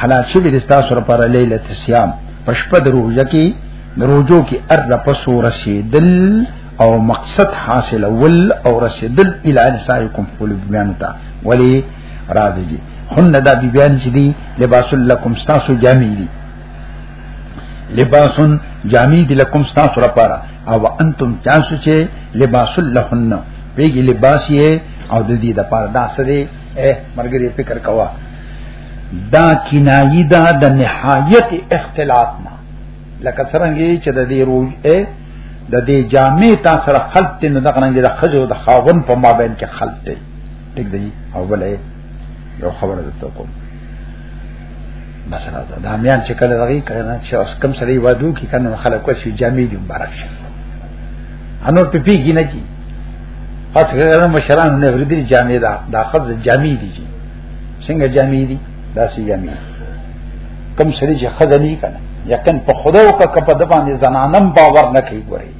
حلال شوی د تاسو لپاره ليله صيام پشپه د روزه کې د روزو کې ار پسو رسیدل او مقصد حاصل ول او رسیدل الی نسائکم فول بیان تا ولی راځي هن دا بی بیان چې دی لباس لکم تاسو جامې دي لباس جامې دي لکم تاسو لپاره او انتم تاسو چې لباس لهن پیږي لباس یې او د دې د پاره دا سره مرګري فکر کوا دا کنایي دا د نهایت اختلاط نه لکه څنګه چې د دې روج اے د دې جامع تا سره خلط نه د غننګ د خزو د خاون په مابین کې خلط دی ټیک دی او بلې یو خبره درته کوم مثلا دا میان چې کله دغه کنه چې اوس کم سره وادو کې کنه خلک وسی جامع دی مبارک شه انور په پیګی نه کی پس غیر مشران نه وردی جامع دا دا خزه جامع دی څنګه جامې دي داسې جامې کم سری چې خزنی کنه یقین په خدا او کا په د باندې زنانم باور نه کوي ګوري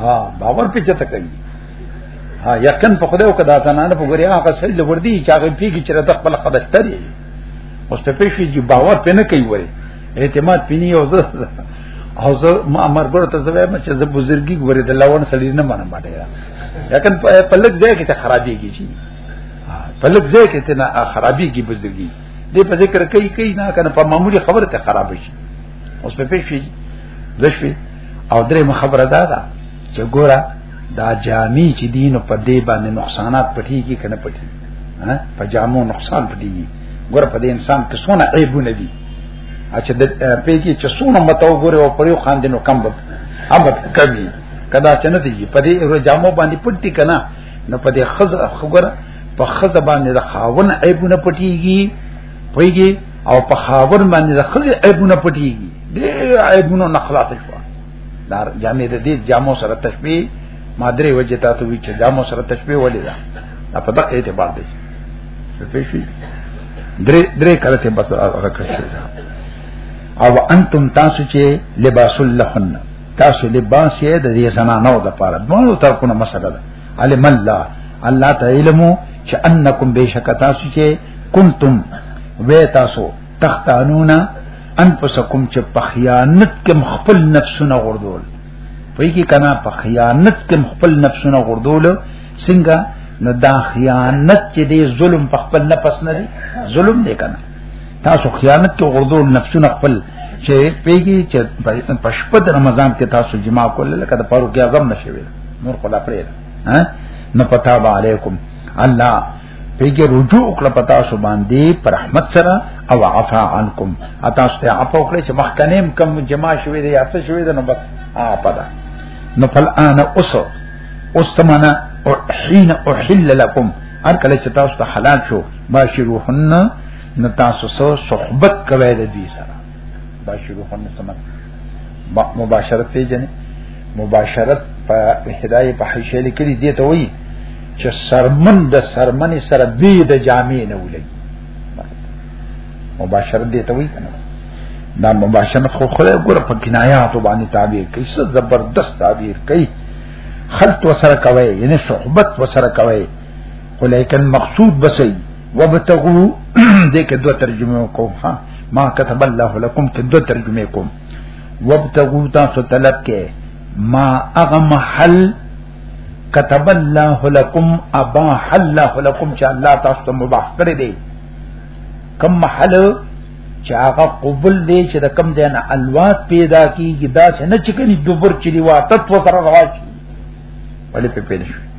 ها باور په چته کوي ها یقین په خدا او کا د زنانه په ګوري هغه سړي لور دي چې هغه پیږي چې د خپل خدشتري اوس په پیښې چې باور په نه کوي ګوري اعتماد پینی او زه او زه ما امر ګور ته زوی ما چې زه بزرګي ګوري د لاون سړي نه منم باندې یقین په لګ ځای کې ته خرابېږي په لږ ځای کې تنه خرابي کې بزرګي دې په ذکر کوي کوي نه کنه په معمولی خبره ته خراب شي اوس په پیښ شي دشوي او درې مخبره ده دا چې ګوره دا جامي چې دین په دې باندې نقصانات پټي کې کنه پټي ها په جامو نقصان پټي ګوره په دې انسان کې څونه عیبونه دي اچھا د پیګي چې څونه متو ګوره او پرې خاندې نو کم به هم کمی کدا چنه دي په دې جامو باندې پټي کنه نه په دې خزه خبره په خزه باندې د خاون عیبونه پټیږي پویږي او په خاون باندې د خزه عیبونه پټیږي دې عیبونه نه خلاص شو دا جامې دې جامو سره تشبیه ما درې وجه تاسو وی چې جامو سره تشبیه ولې ده دا په دقه اعتبار دی پېښې درې درې کله ته بس راکړی او انتم تاسو چې لباس لهن تاسو لباس یې د دې زنانو د پاره دوه طرفونو مسله ده علم الله الله تعالی علم چې انکم بشک تاسو چې کنتم و تاسو تختانون انفسکم چې په خیانت کې خپل نفسونه غردول پوی کی کنا په خیانت کې خپل نفسونه غردول څنګه نو دا خیانت چې دی ظلم په خپل نفس نه دی ظلم دی کنه تاسو خیانت کې غردو نفسونه خپل چې پیږي چې په شپه د رمضان کې تاسو جما کول لکه د فاروق اعظم نشوي نور خدا پرې ها نو پتا با علیکم الله پیږي رجوع کړ پتا سو باندې پر رحمت سره او عفا عنکم اتا ست عفو کړ چې مخکنیم کم جما شوي دي یا څه شوي دي نو بس عفا ده نو فل ان اوس اوس سمانا حين احل لكم ان کله چې تاسو ته حلال شو باشروهن نو تاسو سره صحبت کوي د دې سره باشروهن سمه مباشرت پیجنې مباشرت په هدايه په حیشه لیکلي دی ته وایي چې سرمن د سرمن سره بي د جامع نه ولګي مباشرت دی ته وایي کنه دا مباشرت خو خله ګور په کنایات باندې تعبیر کوي څه زبردست تعبیر کوي خلط وسره کوي یعنی صحبت وسره کوي ولیکن مقصود بسې وبتغو دې کې دوه ترجمه کوم ها ما كتب الله لكم کې دوه ترجمه کوم وبتغو تاسو طلب کې ما اغه محل كتب الله لكم اباح الله لكم چې الله تاسو ته مباح کړی دی کم محل چې هغه قبول دی چې د کم ځای نه الوات پیدا کیږي دا څنګه چې کني دوبر چې دی واتت وکړه راځي ولې په پیدا شو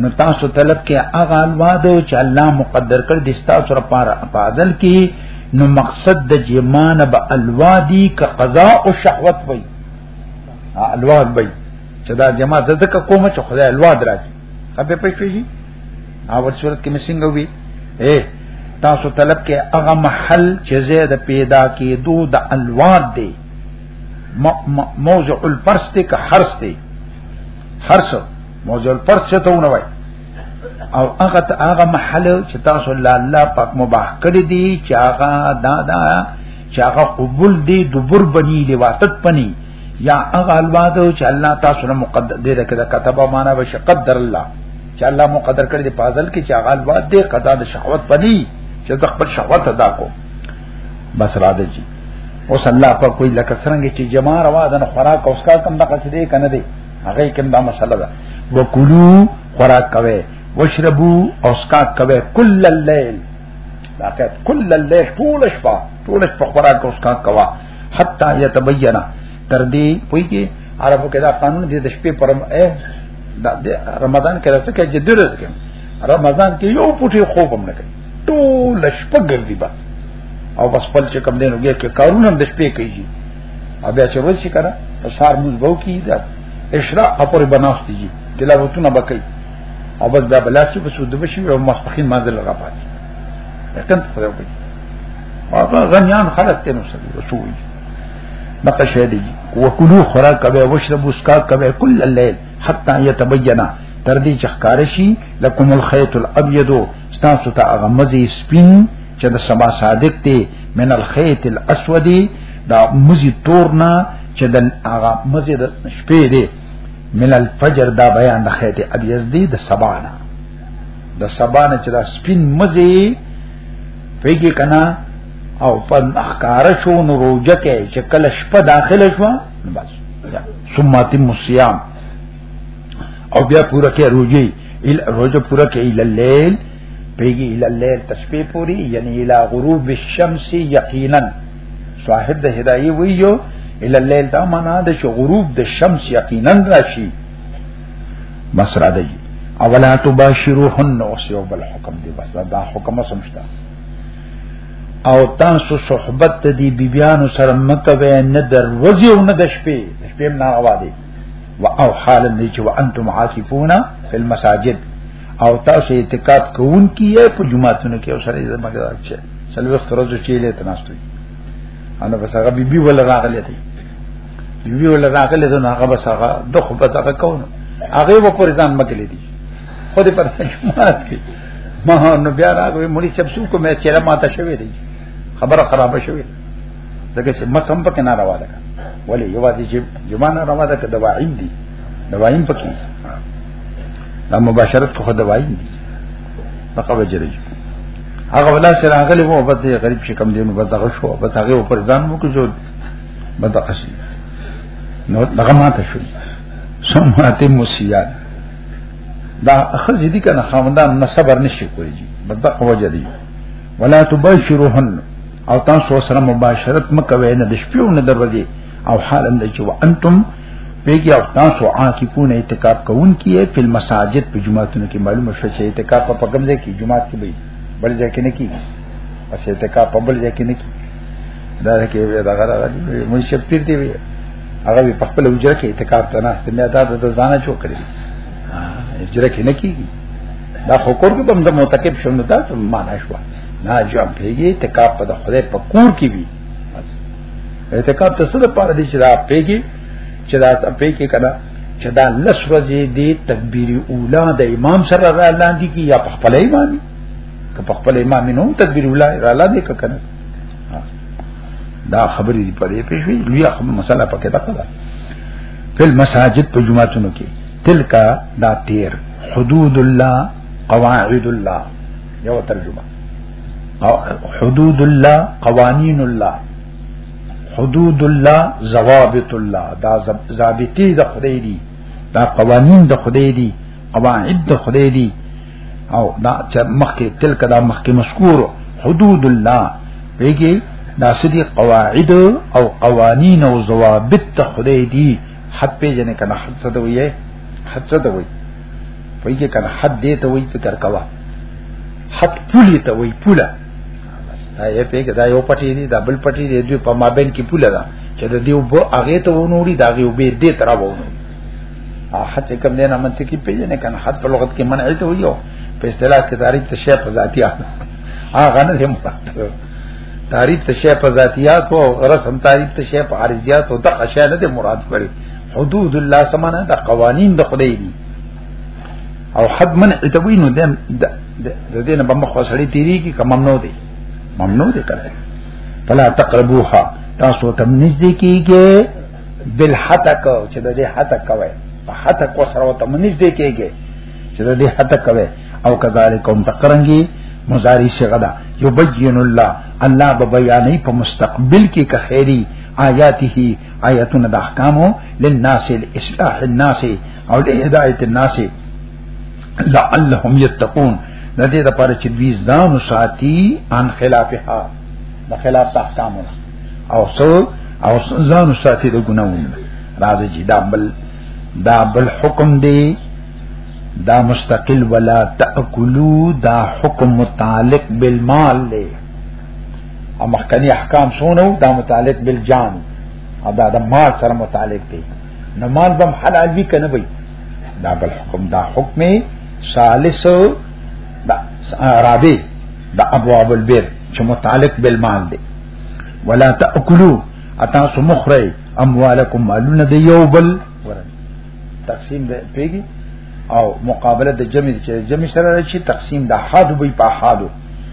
نو تاسو طلب کې هغه الوادو چې الله مقدر کړ دي تاسو لپاره په ازل کې نو مقصد د جمان به الوادی ک قضاء او شهوت وي الواد وي چې دا جما زده ک کومه چې خدای الواد راځي خبره پېښې شي او صورت کې مسنګ وي اے تاسو طلب کې هغه محل چې زید پیدا کې دو د الواد دی موضع الفرس ته که حرس ته حرس موضوع الفرض څه ته ونوي او هغه هغه محل چې تاسو الله الله پاک مباح کړی دی چې هغه دا دا چې هغه قبول دی دبر بنی لواتت پنی یا هغه الواد چې الله تاسو له مقدر دې کړه کتابه معنا به قدر الله چې الله مقدر کړی دی پازل کې چې هغه الواد دې قضا د شهوت پنی چې د خپل شهوت ادا کو بس را دې جی اوس الله په کوئی لکه څنګه چې جما روا ده خوراک اوس کا کم د قصدې کنه دی هغه کوم دا مسله ده وکلو خوراک کوي واشربو او سکاک کوي کل الليل باقي کل الليل طول شپه طول شپه خوراک او سکاک کوا حتا يتبينا تر دې پويږي عربو کې دا قانون دې د شپې پر رمضان کې راځي کې جدي راځي رمضان کې یو پټي خوب هم نه کوي ټول شپه ګرځي بس او بس پل چې کم دینو کې کارونه هم د شپې کوي بیا چې ورځ شي کنه سار موږ وو کی دا اشراق اپر بناست دي تلاوتونه بکې او بس بیا بلا چې بس د بشي او مخفخین منزل را پاتې یقین په یو کې هغه غنیان خلک ته نو سړي وسوي مکه شه دي وکلو خوراک کوي وشرب اسکا کوي کل الليل حتا يتبينا تر دې چې ښکار شي لکم الخيط الابيض تاسو ته هغه مزي سپین چې د سبا صادق دی من الخيط الاسود دا مزي تورنا چې د هغه مزي د شپې دی من الفجر دا بیان د خيط ابيض دی د سبا نه د سبا نه چې دا سپین مزي پیږي کنا او په اخکار شو نو روزه کې چې کله شپه داخله شو نو بس ثم تم الصيام او بیا پورا کې روزي ال روزه پورا کې ال الليل پیږي الى الليل تشبيه پوری یعنی الى غروب الشمس یقینا صاحب د هدايه ویو الى الليل دا معنا د چې غروب د شمس یقینا راشي مسرا دی اولا تباشروهن اوسیو بل حکم دی بس دا حکم سمشتا او تاسو صحبت ته دی بیبیانو سره مکوي نه دروځي او نه د شپې د شپې نه غوا دی واو حال نه چې وانتم عاکفون فی المساجد او تاسو اعتکاف کوون کیه په جمعاتونو کې او سره یې مګر چې سلوي خرج چې له تناستوي انا بس هغه بیبي ولا راغلی دی بیبي ولا راغلی دی هغه بس هغه د خو په هغه کونه هغه و پر ځان مګلې دي خو دې پر جمعات کې ما نو بیا راغوي مړي سب سو کو مې چیرې ماته شوې دي خبره خرابه شوې ځکه چې مڅ هم پکې نه راوا ده ولی یوازې جمعه نه راوا ده که دواعین دي دواعین پکې دا مباشرت کو خدای وایي هغه وجري هغه ولا سره هغه له وبد دی غریب شي کم دی نو بس هغه شو بس هغه پر ځان مو کو جو بد قشي نو هغه ماته شو سم ماته مسیان دا اخذ دي کنه خاوندان نه صبر نشي کوي بد دغه وجه دی ولا تباشرهن او تاسو سره مباشرت مکوئ نه د شپې او نه دروازې او حال اند چې وانتم پیګي او تاسو عاکفون اعتکاف کوون کیه په مساجد په جمعاتونو کې معلومه شوه چې اعتکاف په کوم ځای کې جمعات کې وي بل ځای کې نه کی اسی اعتکاف په بل ځای کې نه کی دا کې وی دا غره راځي مې شپیر دی وی هغه په خپل وجره کې اعتکاف ته ناشته مې دا د ځانه چوک کړی اجره کې نه کیږي دا خو کور کې بمزه متکب شوم نو دا څه معنا شو نه جواب پیږي اعتکاف په خدای په کور کې وی اعتکاف ته څه لپاره دی چې دا پیګي چې دا پیګي کنه چې دا لس ورځې دی تکبیر اولا د امام سره را لاندې کی یا په خپل امام که په خپل امام نو تکبیر اولا را لاندې ک کنه دا خبرې دی پرې پېښې لوی خبره مسله پکې ده کړه په مساجد په جمعاتونو کې تلکا دا تیر حدود الله قواعد الله یو ترجمه حدود الله قوانین الله حدود الله ضوابط الله دا ضابطې د خدای دي دا قوانین د خدای دي قواعد د خدای دي او دا چې مخکې تلک دا مخکې مذکور حدود الله پیږي دا سدي قواعد او قوانین او ضوابط د خدای دي حد پیژنې کنه حد څه دوی حد څه دوی وای کې کنه حد دې ته وای فکر کوا حد پولی ته وای پولا دا یې په کې دا یو پټی دی دا بل پټی دی دوی په مابین کې پولا ده چې د دیو بو هغه ته ونوري دا غي وبې دې تر وونه حد چې کوم دینه منطقي پیژنې کنه حد په لغت کې منع ته ویو په اصطلاح کې تعریف ته شی په ذاتیا هغه نه هم تعریف ته شی په ذاتیات او رسم تعریف ته شی په عارضیات او دغه شی نه مراد کړی حدود الله سمانه د قوانین د خدای دي او حد من اتوی نو دم د دینه په مخ وسړی تیری کی کوم ممنوع دی ممنوع دی کړه فلا تقربوها تاسو تم نږدې کیږي بل حتک چې د دې حتک کوي په حتک وسره تم نږدې کیږي چې د دې حتک کوي او کذالک هم تقرنګي مضاری شغدا یبین الله الله به بیانې په مستقبل کې که خیری آیاته آیاتونه د احکامو للناس الاصلاح الناس او له هدایت الناس لعلهم یتقون د دې لپاره چې دوی ځان ساتي ان خلافها د خلاف احکامو او سو او ځان ساتي د ګناوونو راځي چې دا بل دا بل حکم دی دا مستقل ولا تاکلوا دا حکم متعلق بالمال دی او مخکنی احکام سونه دا متعلق بالجان او دا د مال سره متعلق دی نو مال بم حلال وی کنه وی دا بل حکم دا حکم ثالث دا رابع دا ابواب البر چې متعلق بالمال دی ولا تاكلوا اتا سمخري اموالکم مالونه دی یو بل ورن تقسیم به پیږي او مقابله د جمع چې جمع سره راشي تقسیم د حد به په حدو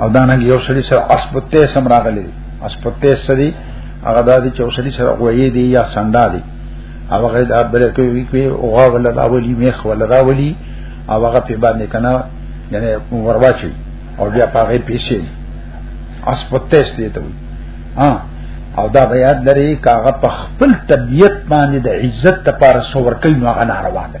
او دا نه یو سړي سره اسپته سم راغلي اسپته سړي هغه د دې چې سړي سره غوي دي یا سندا دي او هغه د بل کې وی کوي او هغه ول راولي میخ ول راولي او هغه په باندې کنه یعنی ورواچي او بیا پاغه پیسې اسپته ستې ته وي ها او دا بیان لري کاغه په خپل طبيعت باندې د عزت لپاره سور کوي نو هغه ناروا ده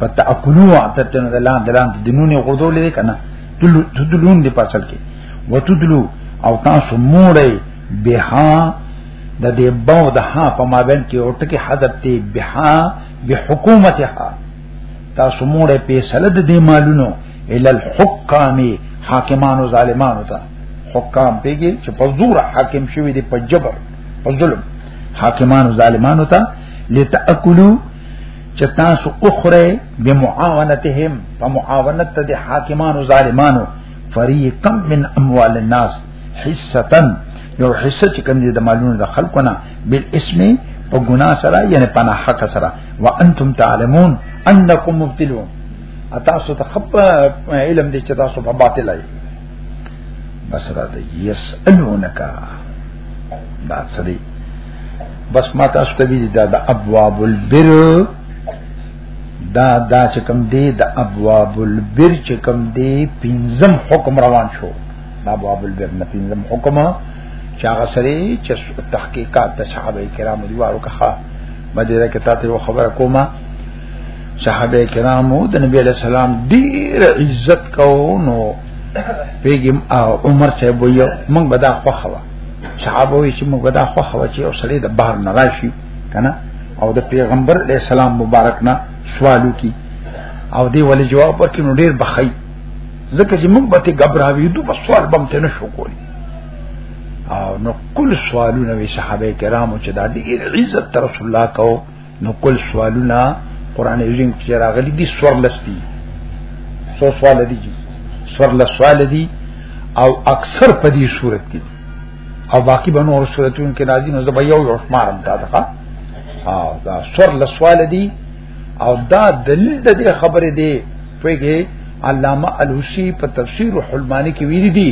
فتاکلوا اعتتن دلان دلان دنون غردو لري کنه دلو دلون دی پاسل کې وتدلو او تاسو موړې بها د دې باو د ها په مابین کې او ټکی حذف دی بها بحکومتها تاسو موړې په سلد دې مالونو ال الحکام حاکمانو ظالمانو ته حکام پیږي چې په زور حاکم شوی دی په جبر په ظلم حاکمانو ظالمانو ته لتاکلوا چې تاسو اخره بمعاونتهم فمعاونت د حاکمانو ظالمانو فریقم من اموال الناس حصتن یو حصہ چې کوم دي د مالونو د خلقونه بل اسم په ګنا سره یعنی پنا حق سره وانتم تعلمون انکم مبتلون تاسو ته خپ علم دي چې تاسو په باطل بس را ته یسالونک دا څه بس ما تاسو ته ویل دا د ابواب البر دا دا چې کوم دی د ابواب البر چې کوم دی پنځم حکم روان شو دا ابواب البر نه پنځم حکم چې هغه سره چې تحقیقات د صحابه کرامو دی وارو که مدیره کې تاسو یو خبره کومه صحابه کرامو د نبی علی السلام ډیر عزت کوو نو پیګم او عمر صاحب ویو موږ به دا خوخه وا صحابه وی چې موږ به دا خوخه وا چې اوسړي د بار نه راشي کنه او د پیغمبر علی السلام مبارک نه سوالو کی او دی ولې جواب ورکړي نو ډیر بخی ځکه چې موږ به ته غبراوی دوه سوال بم ته نه شو کولی او نو کل سوالونه وی صحابه کرامو چې دا ډیر عزت رسول الله کو نو کول سوالونه قران عظیم کې راغلي دي سور لستی سو سوال دي سور لس سوال دي او اکثر په دې صورت کې او باقی به نور صورتونو کې راځي نو زبا یو یو شمار دا ده او دا سور لس سوال دي او دا دلیل د دې خبرې دی پوهیږي علامه الوسی په تفسیر حلمانی کې ویلي دي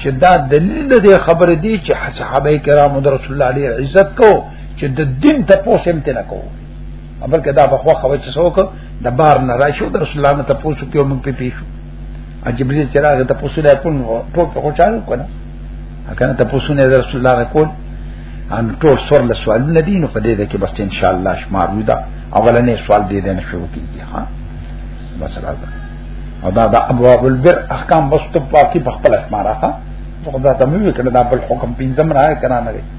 چې دا دلیل د خبرې دی چې صحابه کرام رسول الله علیه عزت کو چې د دین ته پوسم ته نه کوو امر کدا په خو خو چې څوک د بار نه راشو د رسول الله ته پوسو کې موږ په پیښو جبريل چراغ ته پوسو نه کول ټول په خوشاله کنه اکنه ته پوسو نه رسول الله کول ان ټول سور له سوال نه دي نو په دې کې بس ان شاء الله شمار ودا اولنې سوال دې نه شروع کیږي ها بس راځه او دا د ابواب البر احکام بس ته پاکي په خپل شمار راخه خدا ته مې وکړه دا بل حکم پینځم راځي کنه نه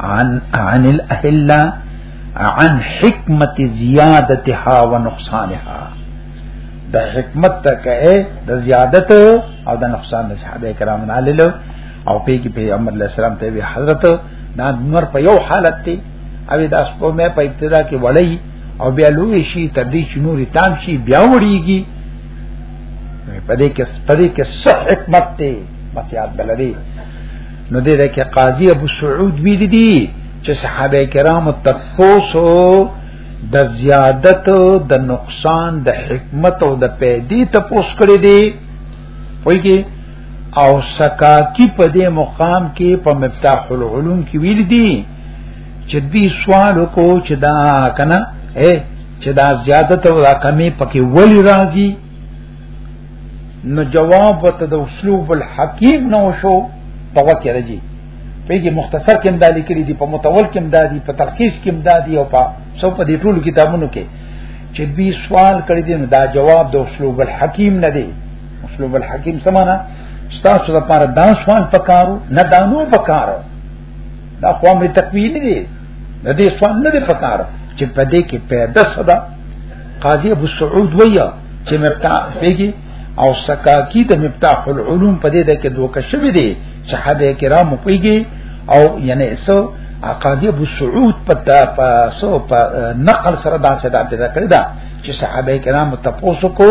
عن عن الاهلا عن حکمت زیادتها و نقصانها د حکمت تکه د زیادت او د نقصان د صحابه کرام نه لاله او په کې په امر الله سلام ته وی حضرت دا نور په یو حالت دی او دا سپو مې په ابتدا کې وړي او بیا لوی شي تر دې چې نورې تام شي بیا وړيږي په دې کې په دې کې صح حکمت دی مفیاد بلدی نو دې ده کې قاضي ابو سعود ویل دي چې صحابه کرام تفوسو د زیادت د نقصان د حکمت او د پیدې تفوس کړی دي وایي او سکاکی په دې مقام کې په مفتاح العلوم کې ویل دي چې دې سوال کو چې دا کنه اے چې دا زیادت او دا کمی پکې ولی راځي نو جواب وته د اسلوب الحکیم نو شو په وکه راځي پیږي مختصر کې امدالي کړی دي په متول کې امدادي په تلخیص کې امدادي او په سو په دې ټولو کتابونو کې چې دوی سوال کړی دي نو دا جواب د اسلوب الحکیم نه دی اسلوب الحکیم سمانا ستاسو لپاره دا سوال پکارو نه دانو پکارو دا خو امر تکوین دی د دې سوال نه دی پکارو چې په دې کې پیدا صدا قاضي ابو سعود ویا چې مفتاح پیږي او سکاکی د مفتاح العلوم په دې ده کې دوه کشوي دي صحابه کرام پیږي او یعنی سو عقادی ابو سعود پتا پا سو پا نقل سره دا صدا پیدا کړی دا چې صحابه کرام تاسو کو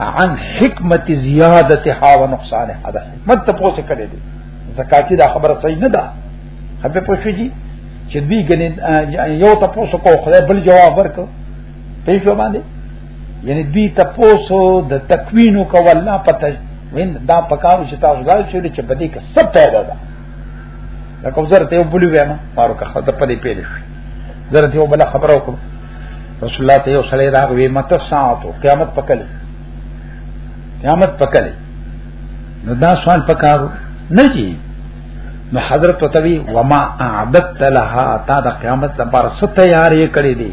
عن حکمت زیادتها و نقصانها دا حکمت تاسو کړی دي زکاتی دا خبره صحیح نه ده خبره پوښتنه دي چې دوی ګنې یو تاسو کو خدای بل جواب ورکړ په یوه باندې یعنی دوی تپوسو د تکوینو کول لا پته وین دا پکارو چې تاسو غواړئ چې په دې کې څه پیدا ده دا کوم زر ته وبلی وایم مارو که خدای په دې پیل شي زر ته وبله خبره وکړو رسول الله ته یو سړی راغوي مت ساعتو قیامت پکلې قیامت پکلې نو دا سوال پکارو نه جی نو حضرت وتوی وما اعدت لها تا د قیامت لپاره ست تیارې کړې دي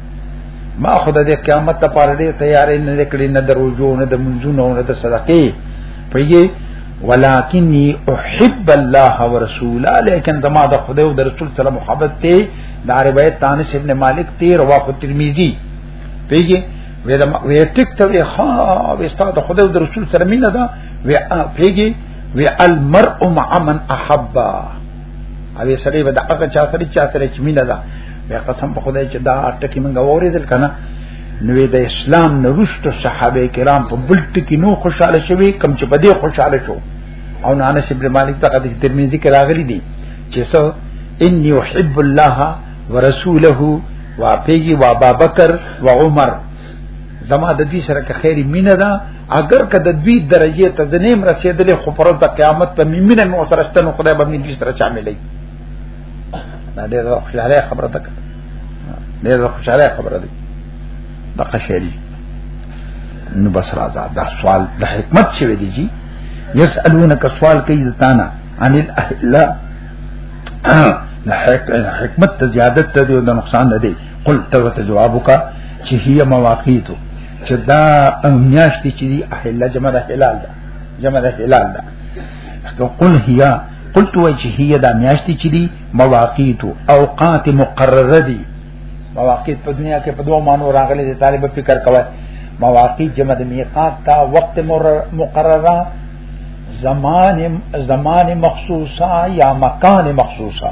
ما خدای دې قیامت ته پاره دې تیارې نه لیکلې نه دروځو نه د منځونو نه د صدقې پیږي ولکنی احب الله ورسوله لیکن زما د خدای او د رسول سره محبت ته د روایت تانس ابن مالک ته رواه ترمذی پیږي وې دا وې ټیک ته وې ها وې ستاسو د خدای او د رسول سره مینه ده وې پیږي وې المرء مع من احبه او یې سړی به د هغه چا سره چا سره چې مینه ده بیا قسم په خدای چې دا ټکی مونږ اوریدل کنه نو د اسلام نه وروسته صحابه کرام په بل ټکی نو خوشاله شوي کم چې په دې خوشاله شو او نه انس ابن مالک دغه د ترمذی کې راغلي دي چې سو انی احب الله ورسوله وافیږي وابا بکر وعمر زما د دې سره که خیر مینه ده اگر که د دوی درجه ته زنیم رسیدلې خو پر د قیامت په مینه مې سره شته نو خدای به مې دې سره شاملې دا ډېره خوشاله خبره ده ډېره خوشاله خبره ده د قشری نو بس راځه دا سوال د حکمت څه وی دی جی یسالونک سوال کوي تانا عن الاهلا حکمت ته زیادت ته د نقصان نه دی قل ته ورته جواب وکا چې هي مواقیت چې دا میاشت چې دی احلا جمع ده حلال ده جمع ده حلال ده نو قل هي قلت وجه هي دا میاشت چې دی مواقیت اوقات مقرره دي مواقیت په دنیا کې په دوه مانو راغلي دي طالب فکر کوي مواقیت جمع د میقات تا وخت مقرره زمان زمان مخصوصه یا مکان مخصوصه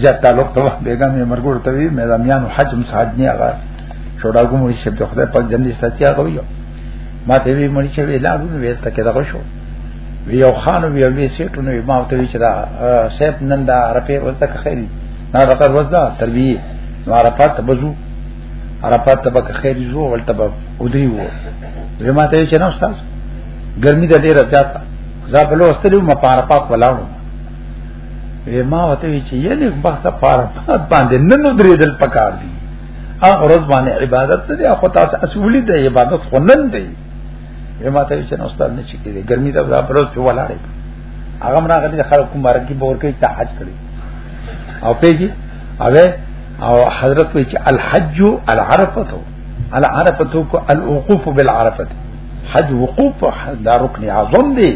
زیات تعلق ته بیګا مې مرګور ته وی مې زمیان حجم ساج نه هغه شوډا ګو مړي شپ ته خدای پاک جنې ساتیا کوي ما ته وی مړي چې ویلا نو ویل ته کې دغه شو وی یو خان وی وی سیټو نو ما ته وی چې دا سیب نن دا عرفه ورته خیر نه دا پر وځه تربیه نو عرفات ته بزو عرفات ته به خیر زو ولته به ودری وو زما ته چې نه استاد ګرمي د ډیره زیاته زابلو استلو مپارپات ولاړو وی ما وته وی چې یعنی وخت پاره پات باندې نن درېدل پکار دي هغه ورځ باندې عبادت دې اخو تاسو اصولي د عبادت خو نن دی وی ما ته وی چې نو استاد نه چکی دي ګرمي دا پر ورځ په ولاړې هغه مرا غلي خلک کوم مرګي بور کې تحج کړی او پیږي اوه او حضرت وی چې الحج العرفه العرفه کو الوقوف بالعرفه حج وقوف دا رکن اعظم دی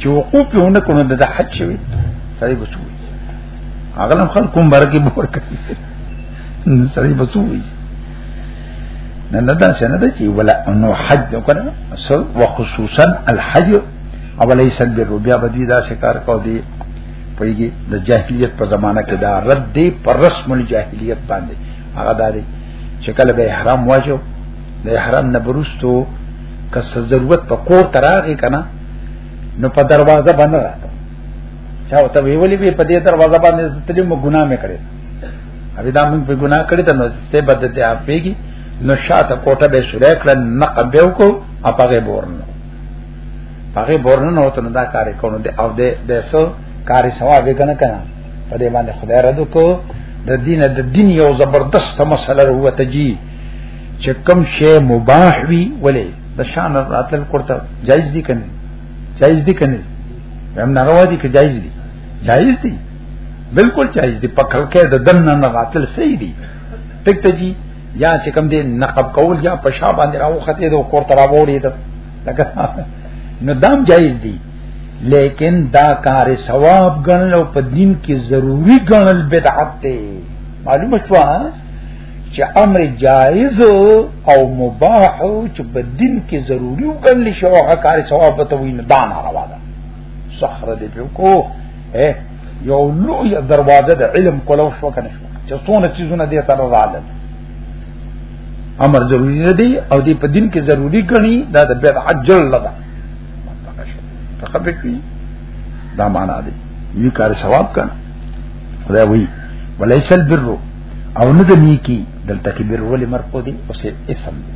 چې وقوف په ونه کو نو د حج شوی سړی بچو هغه لم خلک کوم برکه بور کوي سړی بچو وي نه نه دا څنګه ده چې ولا انه حج وکړه سو وخصوصا الحج او ليس البر بیا بدی دا شکار کو دی پویږي د جاهلیت په زمانہ کې دا رد دی پر رسم الجاهلیت باندې هغه دا دی چې کله به احرام واجو د احرام نه برستو که ضرورت په کور تراغه کنه نو په دروازه باندې راته چا ته ویولې به په دې دروازه باندې ستلې مو ګناه مې کړې ابي دا موږ په ګناه کړې ته نو څه بد ته اپېږي نو شاته کوټه به شورې کړ نه قبیو کو اپغه بورن هغه بورن نو ته دا کار کوي د او د دسو کاری ثواب کنه کنه په دې باندې خدای رد کو د دین د دین یو زبردست مسله وروته جی چې کم شی مباح وی ولې د شام راتل کوته جایز دي کنه جایز دي کنه هم ناروا دي که جایز دي جایز دي بالکل جایز دي په خلکه د دن نه راتل صحیح دي تک ته جی یا چې کوم دې نقب کول یا په شا باندې راو خته دو کوته را وړي ته لکه نو دام جایز دي لیکن دا کار ثواب ګڼل او په دین کې ضروری ګڼل بدعت دی معلومه شوه چې امر جایز او مباح چې په دین کې ضروری وګڼل شي او هغه کار ثواب ته وي نه دا ناروا ده صخره دې په کو یو لوی دروازه د علم کولو شو کنه شو چې څونه چیزونه دې سره راغلل امر ضروری نه دی او دې په دین کې ضروری غني دا د بیت عجل لدا تخبه کی دا معنا دی یی کار ثواب کنه خدای وی وليس البر او نه د نیکی دلته کې بر ولې مرفوع دی او سه اسم دی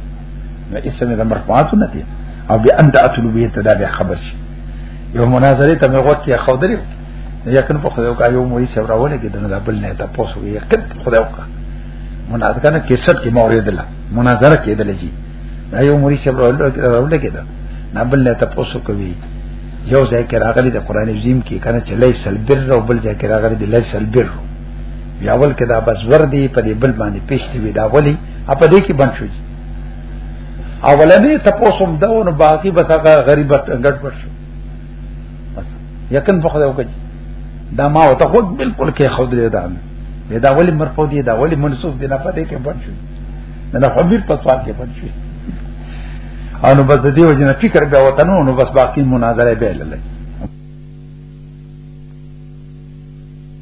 نو اسم د مرفوعات نه دی او بیا انت اتلو به ته دا بیا خبر شي یو مناظره ته مې وخت کې خو درې یقین په خدای او یو مې سره راولې کې دنه بل نه تاسو یې یقین په خدای وکړه مناظره کنه کیسټ کې مورید لا مناظره کېدل جی دا یو مې سره راولې کې دا نه بل نه تاسو کوي یو ځای کې راغلي د قران عظیم کې کنه چې لیسل بر او بل ځای کې راغلي د لیسل بر بیا ول کې دا بس ور دی په دې بل باندې پېښتې وی دا ولی اپ دې کې بند شو اولنې تپوسم دا نو باقی بس هغه غریب غټ پر شو بس یقین په خدای وکړي دا ما او ته خو بالکل کې خو دې دا نه دا ولی مرفوع دی دا ولی منصوب دی نه پدې کې بند شو نه خو بیر په سوال کې بند شو او نو بس د دې وجنه فکر بیا وته نو نو بس باقی مناظره به لاله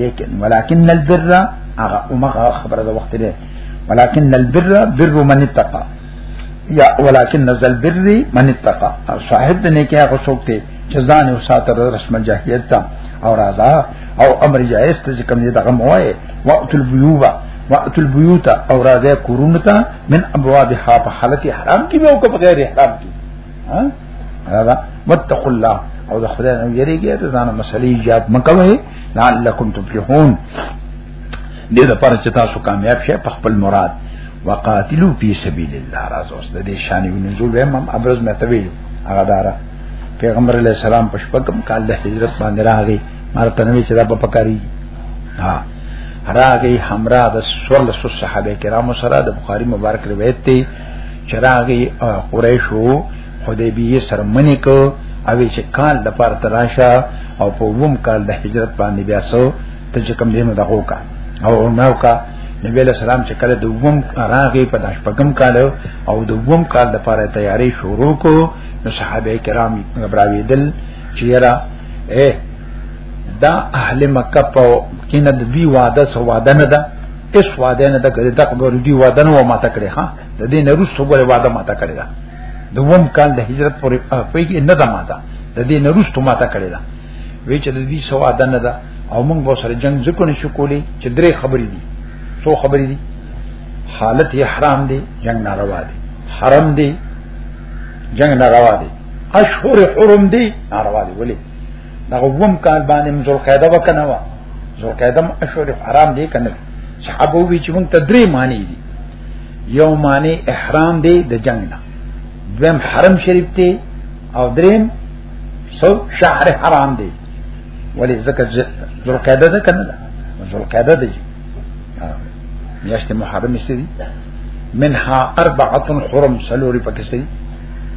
لیکن ولكن البر هغه عمره خبره د وخت دی ولكن البر بر من اتقى یا ولكن نزل بر من اتقى او صاحب د نیکه هغه څوک دی چې ځان او ساتر رسم جاهلیت ته او رضا او امر جائز ته کوم دی دغه موای وقت البيوبه وقت البيوت او راځه کورونه ته من ابوابها په حالت حرام کې به او په غیر حرام کې ها هذا واتقوا الله او د خدای نه یریږي ته ځان مسلې ایجاد مکوي لعلکم تفلحون دې د پر چې تاسو کامیاب شئ په خپل مراد وقاتلو فی سبیل الله راځوس د دې شان وی نزول به هم ابرز مې تویل هغه دارا پیغمبر علی السلام په شپږم کال د هجرت باندې راغی مرته نوې چې دا په پکاري ها راغی همراه د سور لسو صحابه کرامو سره د بخاری مبارک روایت دی چراغي قریشو حدیبیه سره منی کو او چې کال د پاره تراشه او په ووم کال د هجرت باندې بیا سو ته چې کم دینو دغه وکا او نو کا نبی علیہ السلام چې کله د ووم راغې په داش پغم کال او د ووم کال د پاره تیاری شروع کو نو صحابه کرام غبراوی دل چې را اے دا اهل مکه په کینه د دوی وعده سو وعده نه ده اس وعده نه تکړه دا خبر دی وعده نه ما تکړه ها د دې نه روس خبره وعده ما تکړه دا دوم کال د هجرت پر پیګه نه ده ماته د دې نه روس ما تکړه دا وی چې د دې سو وعده نه ده او موږ به سره جنگ ځکو نه شو کولی چې درې خبرې دي څو خبرې دي حالت احرام دی جنگ ناروا دی حرم دی جنگ ناروا دی اشهر حرم دی ناروا دی ولی دا ووم کال باندې مزور قاعده وکنه وا زور قاعده اشور حرام دی کنه صحابه وی چې مونږ تدری معنی دي یو معنی احرام دی د جنگ نه دویم حرم شریف دی او دریم سو شهر حرام دی ولی زکه زور قاعده ده کنه زور قاعده دی میاشت محرم سری منها اربعه حرم سلوری پکې سری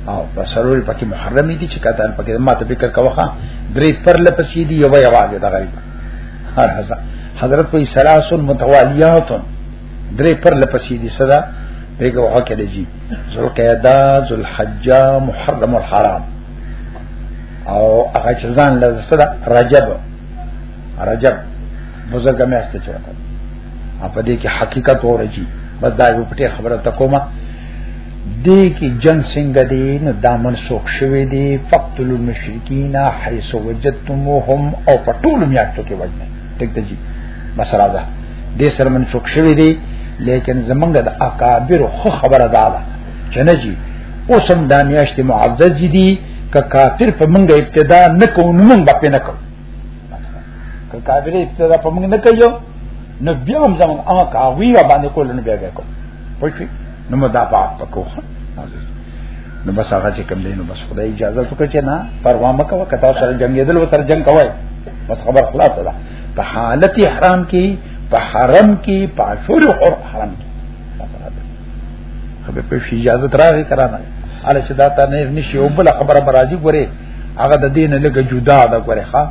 او سلوری پکې محرم دي چې کته پکې ما ته فکر کاوه درې پر لپسې دي یو یواز د غریب هر حسن حضرت په سلاس متوالیات درې پر لپسې دي صدا دغه وه کې دي ذل قعده ذل حج محرم الحرام او هغه چې ځان له صدا رجب رجب بزرګه میاشت چې وته په دې کې حقیقت اورږي بس دا یو پټه خبره تکوما دې کې جن څنګه دې نو دا منسوخ شوی دی فقتل المشرکین حيث وجدتموهم او په ټول میاشتو کې وجنه ټیک دی مسله ده دې سره منسوخ شوی دی لیکن زمونږ د اکابر خو خبره ده چې نه جی اوسم دا میاشت معزز دي که کافر په منګه ابتدا نکو نو منګه په نکو که کافر ابتدا په موږ نه کوي نو بیا هم زموږ هغه کاوی را باندې کول نه بیا وکړو پښې نو مدافع پکو نو بس هغه چې کوم دی نو بس خدای اجازه ورکړي چې نه پروا مکه وکتا سره جنگیدل و سره جنگ کوي بس خبر خلاص ده په حالت احرام کې په حرم کې په شور او حرم کې خبر په اجازه راغی کرانه علي چې دا تا نه نشي او بل خبره برازي ګوري هغه د دین لګه جدا ده ګوره ښا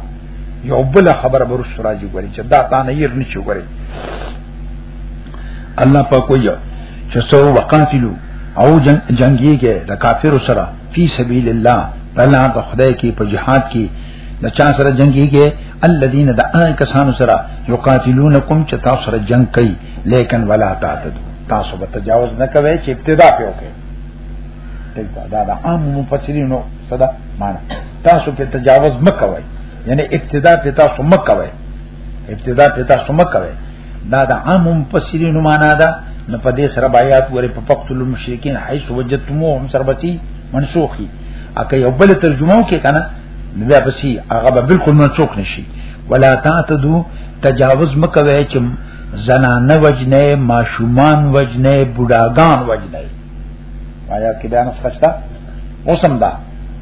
یو بل خبره برس راځي ګوره چې دا تا نه یې نه چي ګوره الله پاک وایي چې سو وقاتلو او جنگ جنگيږي د کافر سره فی سبیل الله بلا د خدای کې په جهاد کې د چا سره جنگيږي الذين د ان کسانو سره یقاتلونکم چې تاسو سره جنگ کوي لیکن ولا تعتدوا تاسو به تجاوز نه کوئ چې ابتدا پیو کوي دلته دا د عام مفسرینو صدا معنا تاسو په تجاوز مکوئ یعنی ابتدا په تاسو مکوئ ابتدا په تاسو مکوئ دا د عام مفسرینو معنا ده نه په دې سره بیات ورې په فقط المشرکین حيث وجدتموهم سربتی منسوخي اکه یو بل ترجمه وکي کنه بیا پسې هغه به بالکل منسوخ نشي ولا تعتدو تجاوز مکوئ چې زنانه وجنه ماشومان وجنه بډاګان وجنه آیا کې بیان څخه اوسم دا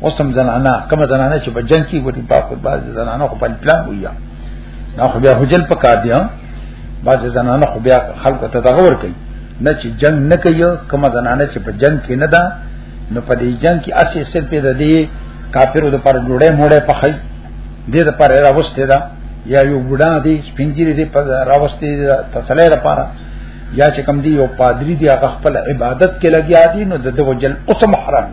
اوسم زنانا کوم زنانا چې په جنگ کې ګوري په خپل باز زنانا خو په پلان ویا نو خو بیا حجل پکار دی باز زنانا خو بیا خلق ته تغور کوي نه چې جنگ نه کوي کوم زنانا چې په جنگ کې نه ده نو په دې جنگ کې اسی سر په دې کافرو د پر جوړه موړه پخې دې د پر راوسته ده یا یو ګډا دي سپینګری دي په راوسته ده تسلې لپاره یا چې کم دی یو پادری دی هغه خپل عبادت کې لګیا دی نو د وجل اوس محرم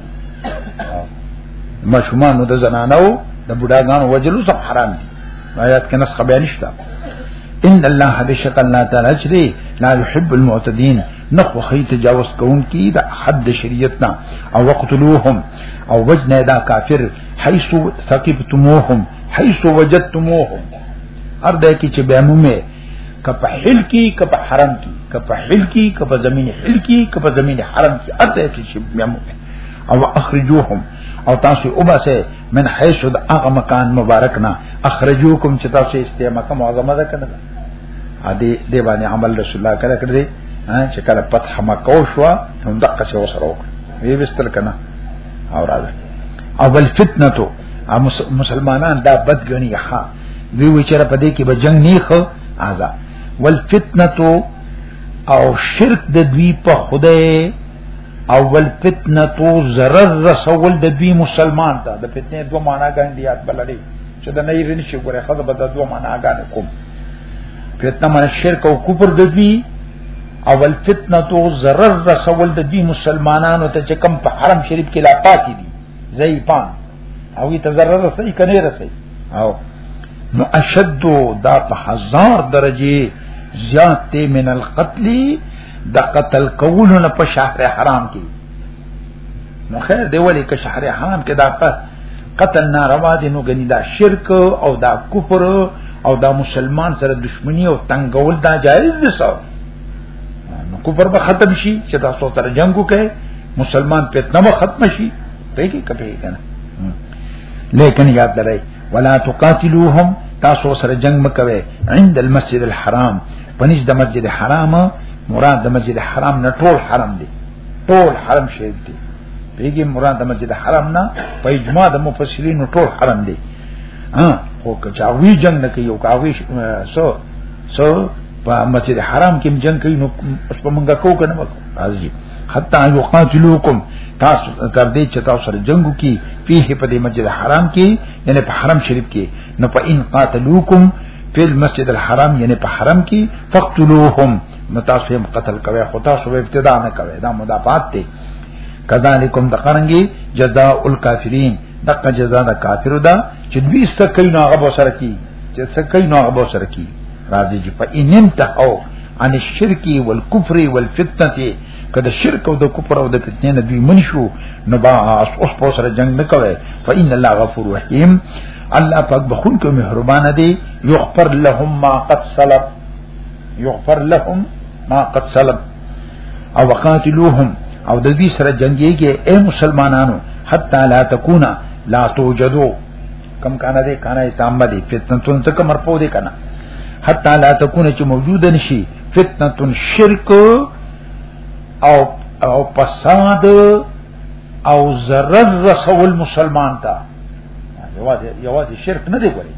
مشومان نو د زنانو د بډاګانو وجل اوس حرام دي آیات کې نسخه بیان نشته ان الله بشک الله تعالی اجری لا يحب المعتدين نخو خی تجاوز کون کی دا حد شریعتنا او وقتلوهم او وجنا دا کافر حيث ثقبتموهم حيث وجدتموهم ارده کی چې به مومه کپ حل کی کپ حرم کی کپ حل کی کپ زمین حل کی کپ زمین حرم کی اته کی شی میمو او اخرجوهم او تاسو وباسه من حيث د هغه مکان مبارکنا اخرجوکم چې تاسو استعمال کوم معظمه ده کنه ا دې دې باندې عمل رسول الله کړه کړې چې کله فتح مکه شو نو دقه څه وسره وکړه وی وستل کنه او راځه او بل فتنه تو مسلمانان دا بد غنی ها دوی وچره په دې کې به جنگ نه خو ازا والفتنه او شرک د دوی په خدای او والفتنه تو zarar رسول د دوی مسلمان ته د فتنې دوه معنا ګڼي یاد بلړي چې د نه یې نشي ګوره خدای به د دوه معنا ګڼي کوم فتنه من شرک او کفر د دوی او الفتنه تو zarar رسول د دوی مسلمانانو ته چې کم په حرم شریف کې لا پاتې دي ضعیفان او ته ضرر رسي کني رسي او نو اشد دا په هزار درجه زیات ته من القتل د قتل کولو نه په شهر حرام کې نو خیر دی ولی که شهر حرام کې دا قتل ناروا دي نو غني دا شرک او دا کفر او دا مسلمان سره دشمنی او تنگول دا جایز دي سو نو کفر به ختم شي چې تاسو تر جنگو کوي مسلمان فتنه و ختم شي پیږي کپی کنه لیکن یاد درای ولا تقاتلوهم تاسو سره جنگ مکوي عند المسجد الحرام پنځ د مسجد حرام مراد د مسجد حرام نه ټول حرام دي ټول حرام شي دي پیږي مراد د مسجد حرام نه په اجماع د مفسرین ټول حرام دي ها خو کچاوی جنگ نه کوي او کاوی سو سو په مسجد حرام کې جنگ کوي نو اوس په منګه کو کنه وکړه حتا یقاتلوکم تاسو تر دې چې تاسو سره جنگ وکي فيه په دې مسجد حرام کې یعنی په حرم شریف کې نو په ان قاتلوکم په مسجد الحرام یعنی په حرم کې فقتلوهم متاسم قتل کوي خو تاسو ابتدا نه کوي دا مدافعات دي کذالکم دقرنګي جزاء الکافرین دغه جزاء د کافر ده چې دوی سکه نه غو سره کی چې سکه نه غو سره کی راځي چې په انم ته او ان الشرک والکفر والفتنه کله شرک او د کفر او د فتنې نه دوی منشو نو با اوس په سره جنگ نه کوي فإن الله غفور رحیم الله پاک بخون کو مهربان دی یغفر لهم ما قد سلف یغفر لهم ما قد سلف او وقاتلوهم او د دې سره جنگيږي اے مسلمانانو حتا لا تکونا لا توجدو کم کانا دے کانا اسلام با دے فتنتون تک مرپو دے کانا حتی لا تکونه چې موجود نشي فتنتون شرک او او فساد او ضرر رسول مسلمان تا یوازې یوازې شرک نه دی کولی